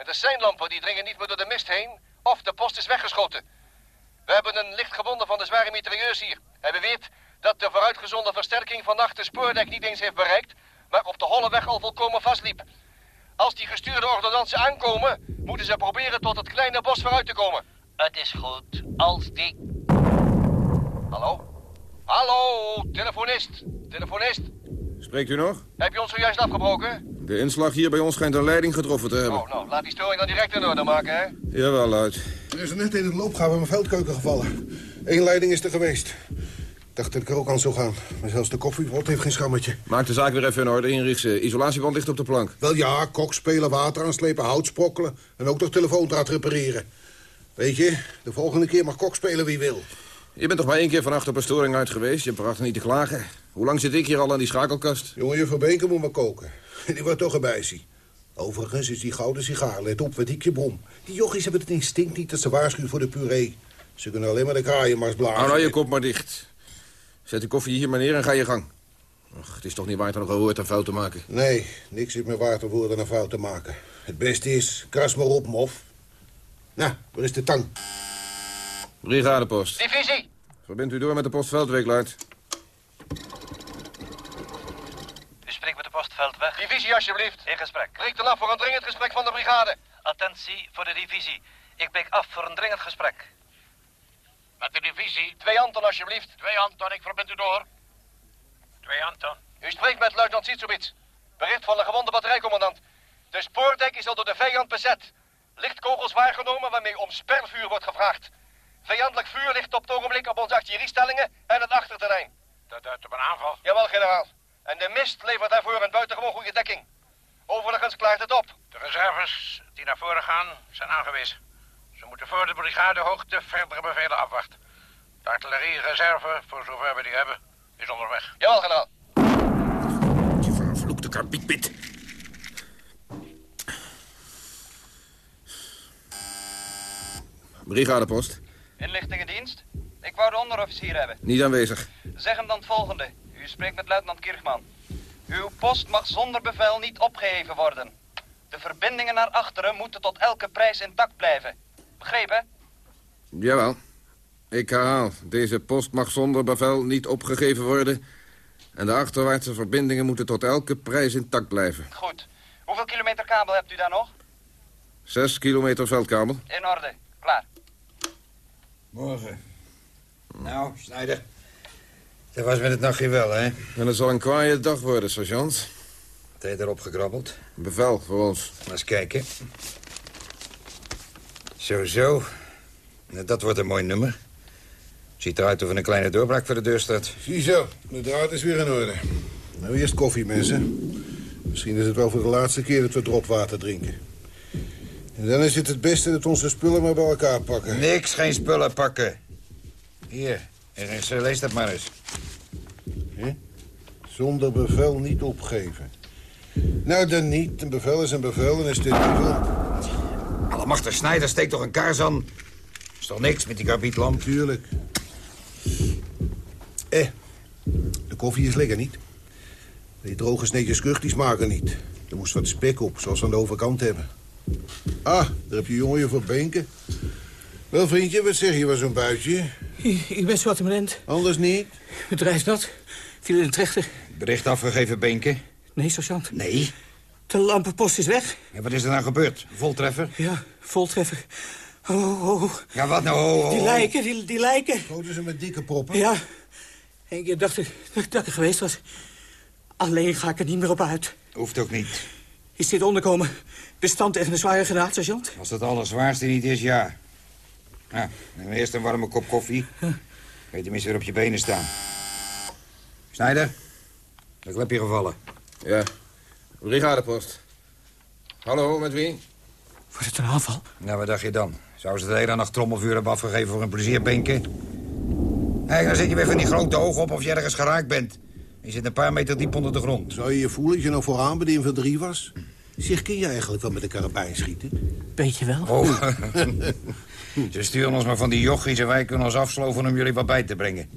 [SPEAKER 10] En de seinlampen die dringen niet meer door de mist heen. Of de post is weggeschoten. We hebben een licht gewonden van de zware mitrailleurs hier. Hij beweert dat de vooruitgezonden versterking vannacht de spoordek niet eens heeft bereikt... maar op de holle weg al volkomen vastliep. Als die gestuurde ordonnansen aankomen... moeten ze proberen tot het kleine bos vooruit te komen.
[SPEAKER 12] Het is goed. Als die...
[SPEAKER 10] Hallo? Hallo, telefonist. Telefonist.
[SPEAKER 8] Spreekt u nog?
[SPEAKER 10] Heb je ons zojuist afgebroken?
[SPEAKER 8] De inslag hier bij ons schijnt een leiding getroffen te hebben.
[SPEAKER 10] Oh, nou, laat die storing dan direct in orde maken, hè?
[SPEAKER 8] Jawel, luid.
[SPEAKER 17] Er is er net in het loopgaan mijn veldkeuken gevallen. Eén leiding is er geweest. Ik dacht dat ik er ook aan zou gaan. Maar zelfs de koffiepot heeft geen schammetje.
[SPEAKER 8] Maak de zaak weer even in orde, Inrichsen. Isolatieband ligt op de plank.
[SPEAKER 17] Wel ja, kok spelen, water aanslepen, hout sprokkelen... en ook nog telefoondraad repareren. Weet je, de volgende keer mag kok spelen wie wil.
[SPEAKER 8] Je bent toch maar één keer vannacht op een storing uit geweest? Je bracht niet te klagen. Hoe lang zit ik hier al aan die schakelkast?
[SPEAKER 17] Jongen, juffrouw Benke moet maar koken. (laughs) Die wordt toch erbij zien. Overigens is die gouden sigaar, let op, wat ik je bom. Die jochies hebben het instinct niet dat ze waarschuwen voor de puree. Ze kunnen alleen maar de kraaienmars blazen.
[SPEAKER 8] Hou nou je kop maar dicht. Zet de koffie hier maar neer en ga je gang. Ach, het is toch niet waard om nog een woord en fout te maken?
[SPEAKER 17] Nee, niks is meer waard om woorden en fout te maken. Het beste is, kras maar op, mof. Nou, waar is de tang?
[SPEAKER 8] Brigadepost.
[SPEAKER 10] Divisie.
[SPEAKER 8] Verbind u door met de post
[SPEAKER 12] spreekt met de postveldweg.
[SPEAKER 10] Divisie, alsjeblieft.
[SPEAKER 12] In gesprek.
[SPEAKER 10] Breek dan af voor een dringend gesprek van de brigade.
[SPEAKER 12] Attentie voor de divisie. Ik breek af voor een dringend gesprek.
[SPEAKER 15] Met de divisie.
[SPEAKER 10] Twee Anton, alsjeblieft.
[SPEAKER 15] Twee Anton, ik verbind u door.
[SPEAKER 12] Twee Anton.
[SPEAKER 10] U spreekt met luitenant Sietsowits. Bericht van de gewonde batterijcommandant. De spoordek is al door de vijand bezet. Lichtkogels waargenomen waarmee om spervuur wordt gevraagd. Vijandelijk vuur ligt op het ogenblik op onze artilleriestellingen en het achterterrein.
[SPEAKER 15] Dat duidt op een aanval.
[SPEAKER 10] Jawel, generaal. En de mist levert daarvoor een buitengewoon goede dekking. Overigens klaart het op.
[SPEAKER 15] De reserves die naar voren gaan zijn aangewezen. Ze moeten voor de brigadehoogte verdere bevelen afwachten. De artilleriereserve, voor zover we die hebben, is onderweg.
[SPEAKER 10] Jawel, generaal.
[SPEAKER 8] Die vervloekte karbietbit. Brigadepost.
[SPEAKER 11] Inlichtingendienst? Ik wou de onderofficier hebben.
[SPEAKER 8] Niet aanwezig.
[SPEAKER 11] Zeg hem dan het volgende. U spreekt met luitenant Kirchman. Uw post mag zonder bevel niet opgeheven worden. De verbindingen naar achteren moeten tot elke prijs intact blijven. Begrepen?
[SPEAKER 8] Jawel. Ik herhaal, deze post mag zonder bevel niet opgegeven worden... en de achterwaartse verbindingen moeten tot elke prijs intact blijven.
[SPEAKER 11] Goed. Hoeveel kilometer kabel hebt u daar nog?
[SPEAKER 8] Zes kilometer veldkabel.
[SPEAKER 11] In orde. Klaar.
[SPEAKER 13] Morgen. Nou, Snijder. Dat was met het nachtje wel, hè?
[SPEAKER 8] En het zal een kwaaie dag worden, sergeant.
[SPEAKER 13] Tijd erop gekrabbeld.
[SPEAKER 8] Bevel voor ons.
[SPEAKER 13] Maar eens kijken. Zo, zo. Nou, Dat wordt een mooi nummer. Ziet eruit of er een kleine doorbraak voor de deur staat.
[SPEAKER 17] Ziezo, de draad is weer in orde. Nou, eerst koffie, mensen. Misschien is het wel voor de laatste keer dat we dropwater drinken. En dan is het het beste dat onze spullen maar bij elkaar pakken.
[SPEAKER 13] Niks, geen spullen pakken. Hier, ergens, eh, lees dat maar eens.
[SPEAKER 17] Hè? Zonder bevel niet opgeven. Nou, dan niet. Een bevel is een bevel en is dit bevel.
[SPEAKER 13] Allemachtig Snijder, steek toch een kaars aan. Is toch niks met die karbietlamp?
[SPEAKER 17] Tuurlijk. Eh, de koffie is lekker niet. Die droge sneetjes kuch, die smaken niet. Er moest wat spek op, zoals we aan de overkant hebben. Ah, daar heb je jongen voor benken. Wel, vriendje, wat zeg je was zo'n buitje?
[SPEAKER 18] Ik ben sortiment.
[SPEAKER 17] Anders niet?
[SPEAKER 18] Bedrijfsnat. Viel in de trechter.
[SPEAKER 13] Bericht afgegeven, Benke?
[SPEAKER 18] Nee, sergeant.
[SPEAKER 13] Nee?
[SPEAKER 18] De lampenpost is weg.
[SPEAKER 13] Ja, wat is er nou gebeurd? Voltreffer?
[SPEAKER 18] Ja, voltreffer. Oh, oh, oh.
[SPEAKER 13] Ja, wat nou? Oh, oh,
[SPEAKER 18] Die lijken, die, die lijken.
[SPEAKER 17] Schoten ze met dikke proppen?
[SPEAKER 18] Ja. Eén keer dacht ik dat, dat ik er geweest was. Alleen ga ik er niet meer op uit.
[SPEAKER 13] Hoeft ook niet.
[SPEAKER 18] Is dit onderkomen bestand tegen een zware granaat, sergeant?
[SPEAKER 13] Als dat allerzwaarste niet is, ja. Ja, neem eerst een warme kop koffie. Weet je tenminste weer op je benen staan. Snijder, de klep je gevallen.
[SPEAKER 8] Ja, brigadepost. Hallo, met wie?
[SPEAKER 18] Wordt het een aanval?
[SPEAKER 13] Nou, wat dacht je dan? Zou ze de hele nacht trommelvuur hebben afgegeven voor een plezierbenken? Hé, dan zet je weer van die grote ogen op of je ergens geraakt bent. Je zit een paar meter diep onder de grond.
[SPEAKER 17] Zou je je voelen als je nou vooraan bij de infanterie was? Zeg, kun je eigenlijk wel met een karabijn schieten?
[SPEAKER 18] Beetje wel.
[SPEAKER 13] Oh. (laughs) (laughs) Ze sturen ons maar van die jochies en wij kunnen ons afsloven om jullie wat bij te brengen.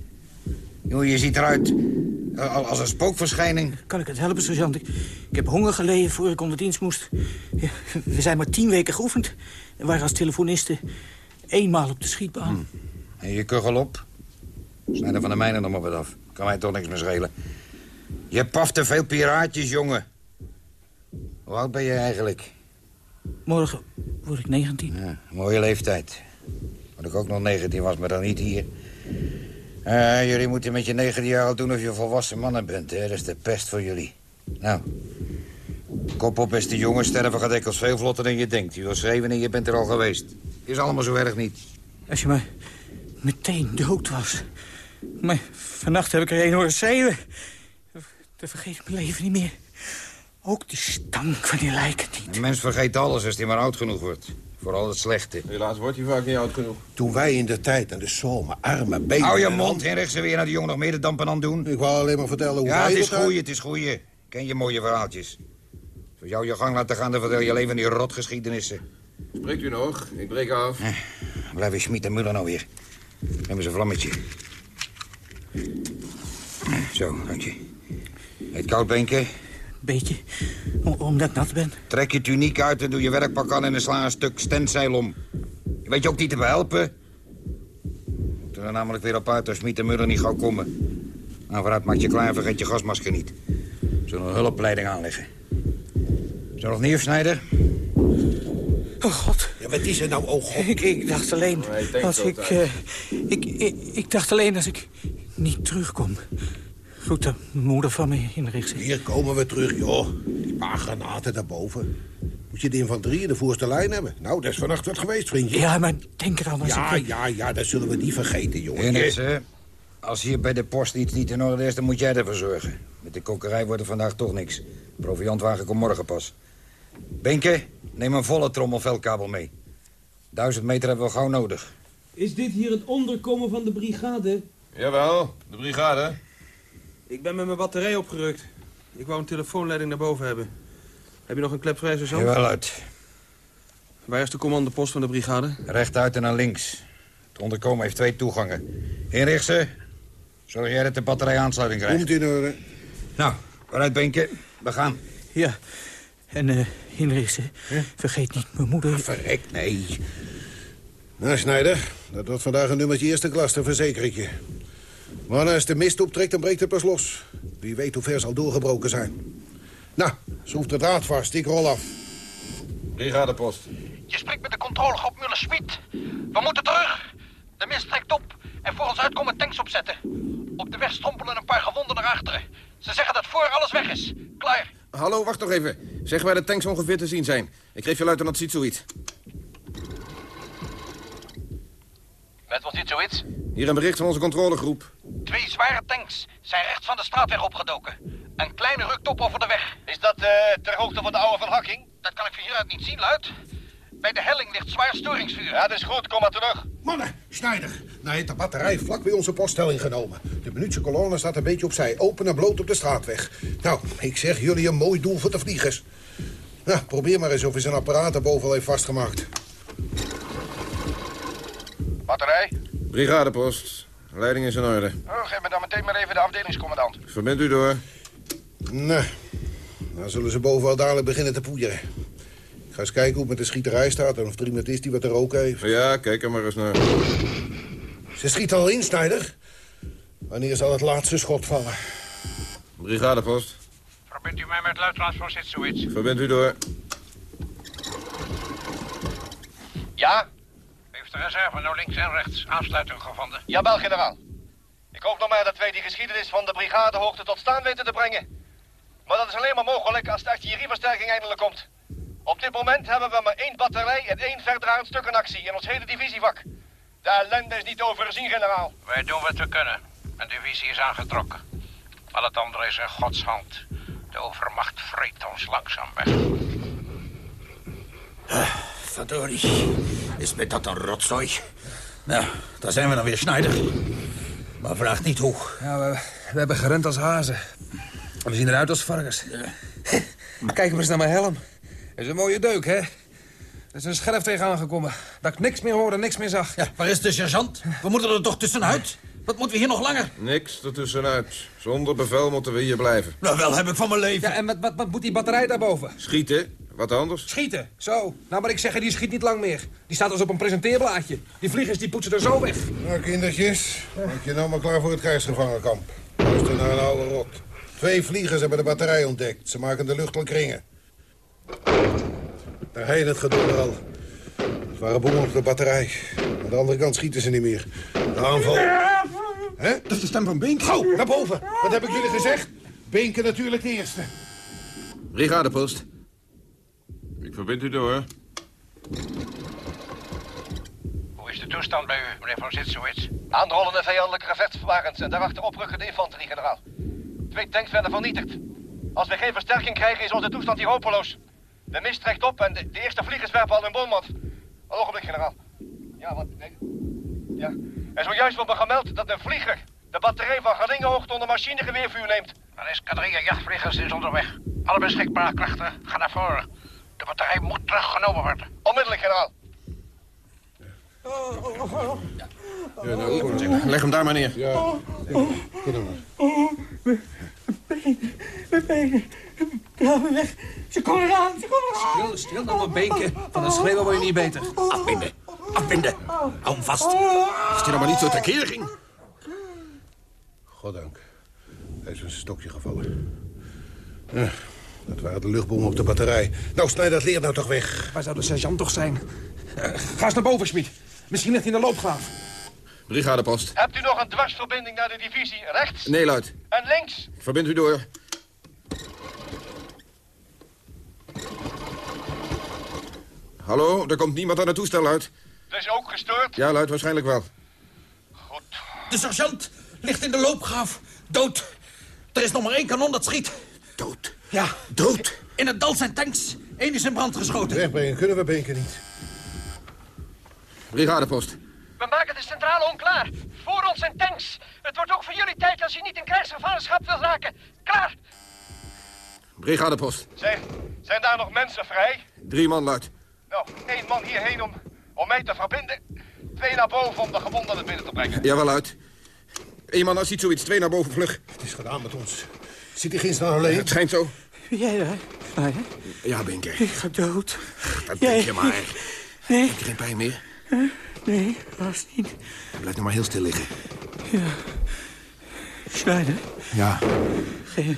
[SPEAKER 13] Jongen, je ziet eruit eh, als een spookverschijning.
[SPEAKER 18] Kan ik het helpen, sergeant? Ik, ik heb honger geleden voor ik onder dienst moest. We zijn maar tien weken geoefend. En waren als telefonisten eenmaal op de schietbaan.
[SPEAKER 13] En je kuggel op. Snijden van de mijnen nog maar wat af. Kan mij toch niks meer schelen. Je paft te veel piraatjes, jongen. Hoe oud ben je eigenlijk?
[SPEAKER 18] Morgen word ik 19.
[SPEAKER 13] Ja, mooie leeftijd. Wat ik ook nog 19 was, maar dan niet hier. Eh, jullie moeten met je 19 jaar al doen of je volwassen mannen bent, hè? Dat is de pest voor jullie. Nou, kop op, beste jongen. Sterven gaat dikwijls veel vlotter dan je denkt. Je was zeven en je bent er al geweest. Is allemaal zo erg niet.
[SPEAKER 18] Als je maar meteen dood was. Maar vannacht heb ik er een horen zeilen. Dat vergeet ik mijn leven niet meer. Ook die stank van die lijken niet.
[SPEAKER 13] Een mens vergeet alles als hij maar oud genoeg wordt. Vooral het slechte.
[SPEAKER 8] Helaas wordt hij vaak niet oud genoeg.
[SPEAKER 17] Toen wij in de tijd aan de zomer armen, benen...
[SPEAKER 13] Hou je
[SPEAKER 17] en
[SPEAKER 13] mond, Henrik. Ze weer naar de jongen nog meer de dampen aan doen.
[SPEAKER 17] Ik wou alleen maar vertellen hoe
[SPEAKER 13] Ja,
[SPEAKER 17] wij
[SPEAKER 13] het is goeie, het is goeie. Ken je mooie verhaaltjes. Voor jou je gang laten gaan, dan vertel je alleen van die rotgeschiedenissen.
[SPEAKER 8] Spreekt u nog? Ik breek af.
[SPEAKER 13] Blijven Schmid en Muller nou weer. Neem eens een vlammetje. Zo, dank je. Het koud, Benke?
[SPEAKER 18] Beetje, omdat ik nat ben.
[SPEAKER 13] Trek je tuniek uit en doe je werkpak aan en sla een stuk stentzeil om. Je weet je ook niet te behelpen? Moeten er namelijk weer op uit als Schmid en Muller niet gauw komen. Nou, vooruit, maak je klaar en vergeet je gasmasker niet. Zullen we een hulpleiding aanleggen. Zo nog nieuws, Snijder?
[SPEAKER 18] Oh, god.
[SPEAKER 17] Ja, wat is er nou, oh god?
[SPEAKER 18] Ik, ik dacht alleen... als ik, eh, ik, ik... Ik dacht alleen als ik niet terugkom. Groet de moeder van me in de richting.
[SPEAKER 17] Hier komen we terug, joh. Die paar granaten daarboven. Moet je de infanterie in de voorste lijn hebben? Nou, dat is vannacht wat geweest, vriendje.
[SPEAKER 18] Ja, maar denk eraan als
[SPEAKER 17] Ja,
[SPEAKER 18] ik...
[SPEAKER 17] ja, ja, dat zullen we niet vergeten, jongen.
[SPEAKER 13] Hè? Als hier bij de post iets niet in orde is, dan moet jij ervoor zorgen. Met de kokerij wordt er vandaag toch niks. Proviantwagen komt morgen pas. Benke, neem een volle trommelvelkabel mee. Duizend meter hebben we gauw nodig.
[SPEAKER 16] Is dit hier het onderkomen van de brigade?
[SPEAKER 8] Jawel, de brigade.
[SPEAKER 16] Ik ben met mijn batterij opgerukt. Ik wou een telefoonleiding naar boven hebben. Heb je nog een klep vrij, sergeant?
[SPEAKER 13] Jawel uit.
[SPEAKER 16] Waar is de commandopost van de brigade?
[SPEAKER 13] Rechtuit en naar links. Het onderkomen heeft twee toegangen. Hinrichsen, zorg jij dat de batterij aansluiting krijgt.
[SPEAKER 17] Komt in orde.
[SPEAKER 13] Nou, vooruit Benke. We gaan.
[SPEAKER 18] Ja. En, Hinrichsen, vergeet niet mijn moeder...
[SPEAKER 17] Verrek, nee. Nou, Snijder, dat wordt vandaag een nummertje eerste klas, dat verzeker ik je. Maar als de mist optrekt, dan breekt het pas los. Wie weet hoe ver zal doorgebroken zijn. Nou, schroef de draad vast, ik rol af.
[SPEAKER 8] Brigadepost.
[SPEAKER 9] Je spreekt met de controlegroep Muller-Schmid. We moeten terug. De mist trekt op en voor ons uit komen tanks opzetten. Op de weg strompelen een paar gewonden naar achteren. Ze zeggen dat voor alles weg is. Klaar.
[SPEAKER 8] Hallo, wacht nog even. Zeg waar de tanks ongeveer te zien zijn. Ik geef je luitenant ziet zoiets.
[SPEAKER 10] Met wat dit zoiets?
[SPEAKER 8] Hier een bericht van onze controlegroep.
[SPEAKER 12] Twee zware tanks zijn rechts van de straatweg opgedoken. Een kleine rukt op over de weg.
[SPEAKER 10] Is dat eh, ter hoogte van de oude Van Hakking?
[SPEAKER 12] Dat kan ik van hieruit niet zien, luid. Bij de helling ligt zwaar storingsvuur.
[SPEAKER 10] Ja, dat is goed. Kom maar terug.
[SPEAKER 17] Mannen, Schneider. Nou heeft de batterij vlak bij onze poststelling genomen. De minuutse kolonne staat een beetje opzij. Open en bloot op de straatweg. Nou, ik zeg jullie een mooi doel voor de vliegers. Nou, probeer maar eens of hij zijn apparaat erboven al heeft vastgemaakt.
[SPEAKER 10] Batterij?
[SPEAKER 8] Brigadepost. Leiding is in orde.
[SPEAKER 10] Oh, geef me dan meteen maar even de afdelingscommandant.
[SPEAKER 8] Verbind u door.
[SPEAKER 17] Nou, dan zullen ze boven al dadelijk beginnen te poeieren. Ik ga eens kijken hoe het met de schieterij staat... en of er iemand is die wat te roken heeft.
[SPEAKER 8] Ja, kijk er maar eens naar.
[SPEAKER 17] Ze schiet al in, Snijder. Wanneer zal het laatste schot vallen?
[SPEAKER 8] Brigadepost.
[SPEAKER 15] Verbindt u mij met luitenant van Sitsowits?
[SPEAKER 8] Verbind u door.
[SPEAKER 10] Ja?
[SPEAKER 15] De reserve nou links en rechts aansluiting gevonden?
[SPEAKER 10] Jawel, generaal. Ik hoop nog maar dat wij die geschiedenis van de brigadehoogte tot staan weten te brengen. Maar dat is alleen maar mogelijk als de artillerieversterking eindelijk komt. Op dit moment hebben we maar één batterij en één verdraaiend stuk in actie in ons hele divisievak. De ellende is niet overzien, generaal.
[SPEAKER 15] Wij doen wat we kunnen. Een divisie is aangetrokken. Al het andere is in Gods hand. De overmacht vreet ons langzaam weg.
[SPEAKER 18] Verdorie. Is met dat een rotzooi? Nou, daar zijn we dan weer, Schneider. Maar vraag niet hoe.
[SPEAKER 16] Ja, we, we hebben gerend als hazen. We zien eruit als varkens. Kijk maar eens naar mijn helm. Dat is een mooie deuk, hè? Er is een scherf tegen aangekomen. Dat ik niks meer hoorde, niks meer zag.
[SPEAKER 18] Ja, waar is de sergeant? We moeten er toch tussenuit? Wat moeten we hier nog langer?
[SPEAKER 8] Niks ertussenuit. Zonder bevel moeten we hier blijven.
[SPEAKER 18] Nou, wel heb ik van mijn leven.
[SPEAKER 16] Ja, en wat, wat, wat moet die batterij daarboven?
[SPEAKER 8] Schieten? Wat anders?
[SPEAKER 16] Schieten, zo. Nou, maar ik zeg, die schiet niet lang meer. Die staat als op een presenteerblaadje. Die vliegers die poetsen er zo weg.
[SPEAKER 17] Nou, kindertjes, maak je nou maar klaar voor het krijgsgevangenkamp. Luister naar een oude rot. Twee vliegers hebben de batterij ontdekt. Ze maken de lucht al kringen. Daar heen het gedoe er al. Het waren bommen op de batterij. Aan de andere kant schieten ze niet meer. De aanval... Hè? Dat is de stem van Bink. Gauw, naar boven. Wat heb ik jullie gezegd? Binken natuurlijk de eerste.
[SPEAKER 8] Brigadepost. Verbind u door.
[SPEAKER 15] Hoe is de toestand bij u, meneer van Sitsowits?
[SPEAKER 10] Aanrollende vijandelijke gevechtswagens en daarachter oprukkende infanterie, generaal. Twee tanks werden vernietigd. Als we geen versterking krijgen, is onze toestand hier hopeloos. De mist trekt op en de, de eerste vliegers werpen al hun bom af. Een ogenblik, generaal. Ja, wat? Nee. Ja. En zojuist wordt me gemeld dat een vlieger de batterij van Gardingenhoogte onder machinegeweervuur neemt.
[SPEAKER 15] Dan is kadrieën jachtvliegers is onderweg. Alle beschikbare krachten gaan naar voren. De batterij moet teruggenomen worden.
[SPEAKER 10] Onmiddellijk, generaal.
[SPEAKER 8] Ja, nou, leg hem daar maar neer.
[SPEAKER 17] Ja.
[SPEAKER 18] Mijn benen. Laat me weg. Ze komen eraan. Ze komen eraan.
[SPEAKER 16] Stil, stil nou maar beenken. Van het schreeuwen word je niet beter.
[SPEAKER 18] Afbinden. Afbinden. Hou hem vast.
[SPEAKER 8] Als hij nou maar niet zo tekeer ging.
[SPEAKER 17] Goddank. Hij is een stokje gevallen. Ja, dat waren de luchtbommen op de batterij. Nou, snijd dat leer nou toch weg.
[SPEAKER 16] Waar zou de sergeant toch zijn? Eh, ga eens naar boven, Schmid. Misschien ligt hij in de loopgraaf.
[SPEAKER 8] Brigadepost.
[SPEAKER 10] Hebt u nog een dwarsverbinding naar de divisie rechts
[SPEAKER 8] Nee, luid.
[SPEAKER 10] en links?
[SPEAKER 8] Verbind u door. Hallo, er komt niemand aan het toestel uit.
[SPEAKER 10] Dat is ook gestoord.
[SPEAKER 8] Ja, luid, waarschijnlijk wel.
[SPEAKER 18] De sergeant ligt in de loopgraaf. Dood. Er is nog maar één kanon dat schiet.
[SPEAKER 17] Dood.
[SPEAKER 18] Ja.
[SPEAKER 17] Dood.
[SPEAKER 18] In het dal zijn tanks. Eén is in brand geschoten.
[SPEAKER 17] Wegbrengen kunnen we Binken niet.
[SPEAKER 8] Brigadepost.
[SPEAKER 12] We maken de centrale onklaar. Voor ons zijn tanks. Het wordt ook voor jullie tijd als je niet in krijgsgevangenschap wil raken. Klaar!
[SPEAKER 8] Brigadepost.
[SPEAKER 10] Zijn, zijn daar nog mensen vrij?
[SPEAKER 8] Drie man luid.
[SPEAKER 10] Nou, één man hierheen om, om mij te verbinden. Twee naar boven om de gewonden binnen te brengen.
[SPEAKER 8] Jawel, luid. Eén man als ziet zoiets, twee naar boven vlug.
[SPEAKER 17] Het is gedaan met ons. Zit hij ginds nou alleen?
[SPEAKER 8] Het schijnt zo.
[SPEAKER 18] Jij daar? Hè?
[SPEAKER 8] Ja, Binker.
[SPEAKER 18] Ik ga dood.
[SPEAKER 8] Dat
[SPEAKER 18] Jij-
[SPEAKER 8] denk je maar.
[SPEAKER 18] Nee.
[SPEAKER 8] Heb je geen pijn meer?
[SPEAKER 18] Huh? Nee, was niet.
[SPEAKER 8] Blijf nou maar heel stil liggen.
[SPEAKER 18] Ja. Schneider,
[SPEAKER 8] Ja,
[SPEAKER 18] geen...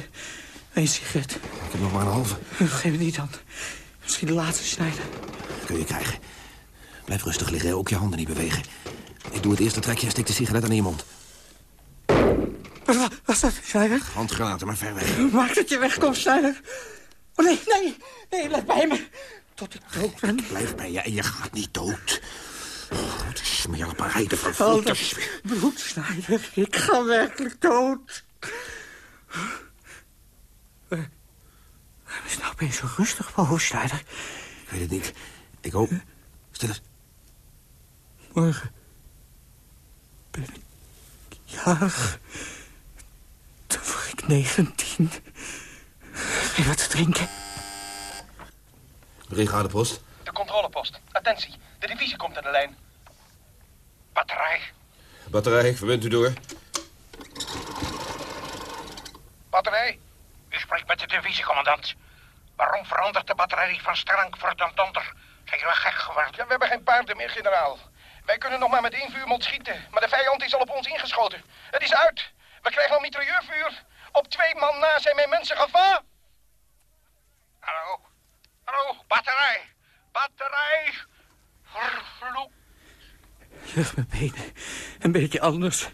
[SPEAKER 18] Een sigaret.
[SPEAKER 8] ik heb nog maar een halve.
[SPEAKER 18] Geef me niet dan. Misschien de laatste Schneider.
[SPEAKER 8] Kun je krijgen. Blijf rustig liggen, ook je handen niet bewegen. Ik doe het eerste trekje en stik de sigaret aan in je mond.
[SPEAKER 18] Wat wa- was dat, Schneider?
[SPEAKER 8] Handgranaten, maar ver weg.
[SPEAKER 18] Maak dat je wegkomt, Schneider. Oh, nee, nee. Nee, blijf bij me. Tot ik dood ben.
[SPEAKER 8] Blijf bij je en je gaat niet dood.
[SPEAKER 17] Smeerlapperij, de
[SPEAKER 18] Al
[SPEAKER 17] vervloekte
[SPEAKER 18] dat
[SPEAKER 17] smeer...
[SPEAKER 18] bloed, Snijder. Ik ga werkelijk dood. Waar- Waarom is het nou opeens zo rustig, Paul Snijder?
[SPEAKER 17] Ik weet het niet. Ik hoop... Stil eens.
[SPEAKER 18] Morgen ben ik jarig. Dan word ik 19. Ga je wat te drinken?
[SPEAKER 8] Brigadepost.
[SPEAKER 11] De controlepost. Attentie, de divisie komt aan de lijn.
[SPEAKER 15] Batterij.
[SPEAKER 8] Batterij, verbindt u door.
[SPEAKER 15] Batterij. U spreekt met de divisiecommandant. Waarom verandert de batterij van stelling verdampt onder? Zijn jullie gek geworden?
[SPEAKER 12] Ja, we hebben geen paarden meer, generaal. Wij kunnen nog maar met één vuurmond schieten. Maar de vijand is al op ons ingeschoten. Het is uit. We krijgen al mitrailleurvuur. Op twee man na zijn mijn mensen gevaar.
[SPEAKER 15] Hallo. Hallo, batterij. Batterij. Vervloek.
[SPEAKER 18] Leg mijn benen een beetje anders.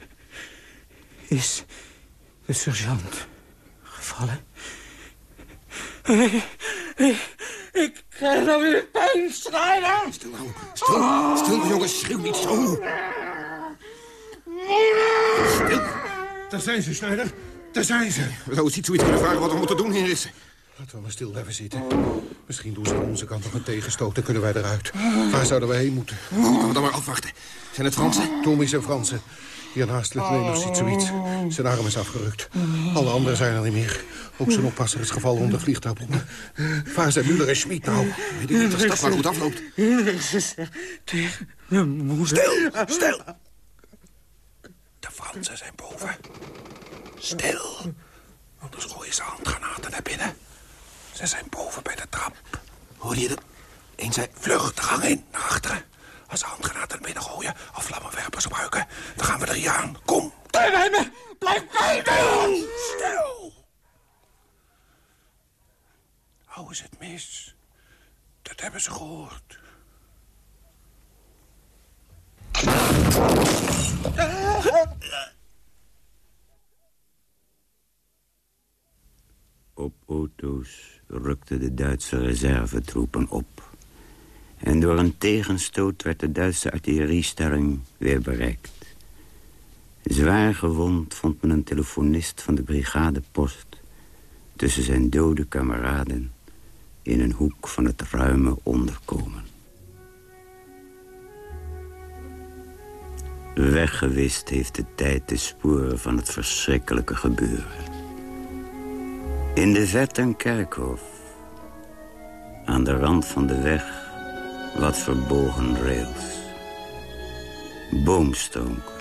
[SPEAKER 18] Is de sergeant gevallen? Ik krijg nou weer pijn, Snijder.
[SPEAKER 17] Stil nou. Stil, stil, jongens. Schreeuw niet zo. Stil.
[SPEAKER 7] Daar zijn ze, Schneider. Daar zijn ze.
[SPEAKER 17] We zouden iets zoiets kunnen vragen wat we moeten doen, Heris. Laten we maar stil blijven zitten. Misschien doen ze aan onze kant nog een tegenstoot, dan kunnen wij eruit. Waar zouden we heen moeten?
[SPEAKER 8] Laten we dan maar afwachten. Zijn het Fransen?
[SPEAKER 17] Tommy zijn Fransen. Hiernaast ligt Leners ziet zoiets. Zijn arm is afgerukt. Alle anderen zijn er niet meer. Ook zijn oppasser is gevallen onder vliegtuigbommen. Waar zijn Muller en Schmid nou?
[SPEAKER 8] Weet ik niet als dat maar goed afloopt.
[SPEAKER 18] Tegen de moeder.
[SPEAKER 17] Stil, stil. De Fransen zijn boven. Stil. Anders gooien ze handgranaten naar binnen. Ze zijn boven bij de trap. Hoor je dat? Eén zei, vlug, de gang in, naar achteren. Als ze handgranaten naar binnen gooien of vlammenwerpers gebruiken... dan gaan we er hier aan. Kom.
[SPEAKER 18] Blijf! Blijf me!
[SPEAKER 17] Stil. Hou is het mis. Dat hebben ze gehoord.
[SPEAKER 5] Op auto's rukten de Duitse reservetroepen op. En door een tegenstoot werd de Duitse artilleriestelling weer bereikt. Zwaar gewond vond men een telefonist van de brigadepost... tussen zijn dode kameraden in een hoek van het ruime onderkomen. Weggewist heeft de tijd de sporen van het verschrikkelijke gebeuren. In de een kerkhof. Aan de rand van de weg wat verbogen rails. Boomstonken.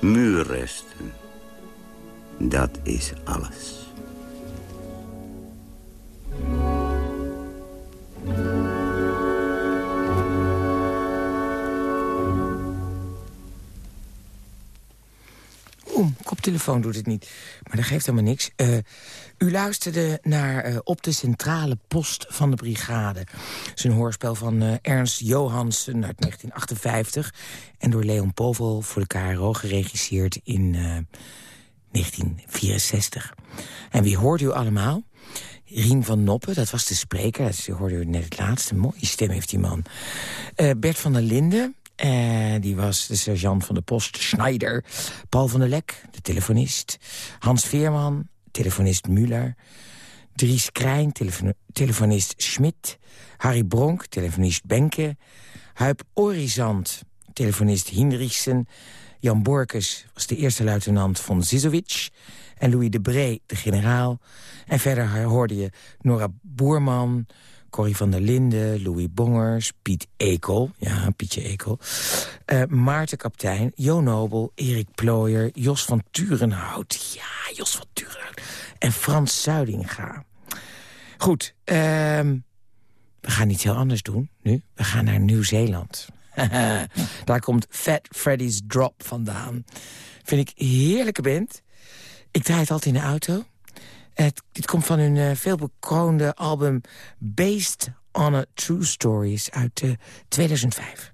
[SPEAKER 5] Muurresten. Dat is alles.
[SPEAKER 4] Oeh, koptelefoon doet het niet. Maar dat geeft helemaal niks. Eh, u luisterde naar eh, Op de Centrale Post van de Brigade. Een hoorspel van eh, Ernst Johansen uit 1958... en door Leon Povel voor de KRO geregisseerd in 1964. En wie hoort u allemaal? Rien van Noppen, dat was de spreker. Dat hoorde u net het laatste. Mooie stem heeft die man. Bert van der Linden, uh, die was de sergeant van de post, Schneider. Paul van der Lek, de telefonist. Hans Veerman, telefonist Muller. Dries Krijn, telefo telefonist Schmid. Harry Bronk, telefonist Benke. Huip Orizant, telefonist Hindrichsen. Jan Borkes was de eerste luitenant van Zizovic. En Louis de Bree, de generaal. En verder hoorde je Nora Boerman... Corrie van der Linden, Louis Bongers, Piet Ekel. Ja, Pietje Ekel. Uh, Maarten Kaptein, Jo Nobel, Erik Plooier, Jos van Turenhout. Ja, Jos van Turenhout. En Frans Zuidinga. Goed, uh, we gaan iets heel anders doen nu. We gaan naar Nieuw-Zeeland. (laughs) Daar komt Fat Freddy's Drop vandaan. Vind ik heerlijke band. Ik draai het altijd in de auto. Het, komt van hun uh, veelbekroonde album Based on a True Stories uit uh, 2005.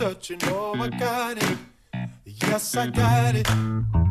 [SPEAKER 19] Searching. Oh, I got it. Yes, I got it.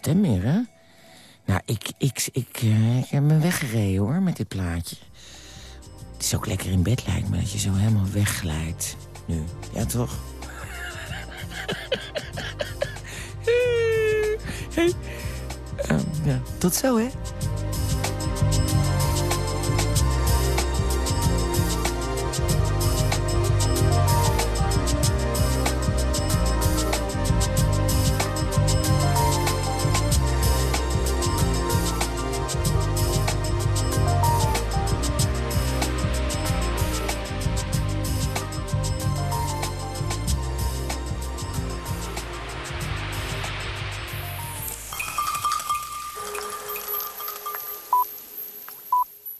[SPEAKER 4] Stem meer, hè? Nou, ik, ik, ik, eh, ik heb me weggereden, hoor, met dit plaatje. Het is ook lekker in bed, lijkt me, dat je zo helemaal wegglijdt. Nu, ja toch? (laughs) hey. Ehm, ja, tot zo, hè?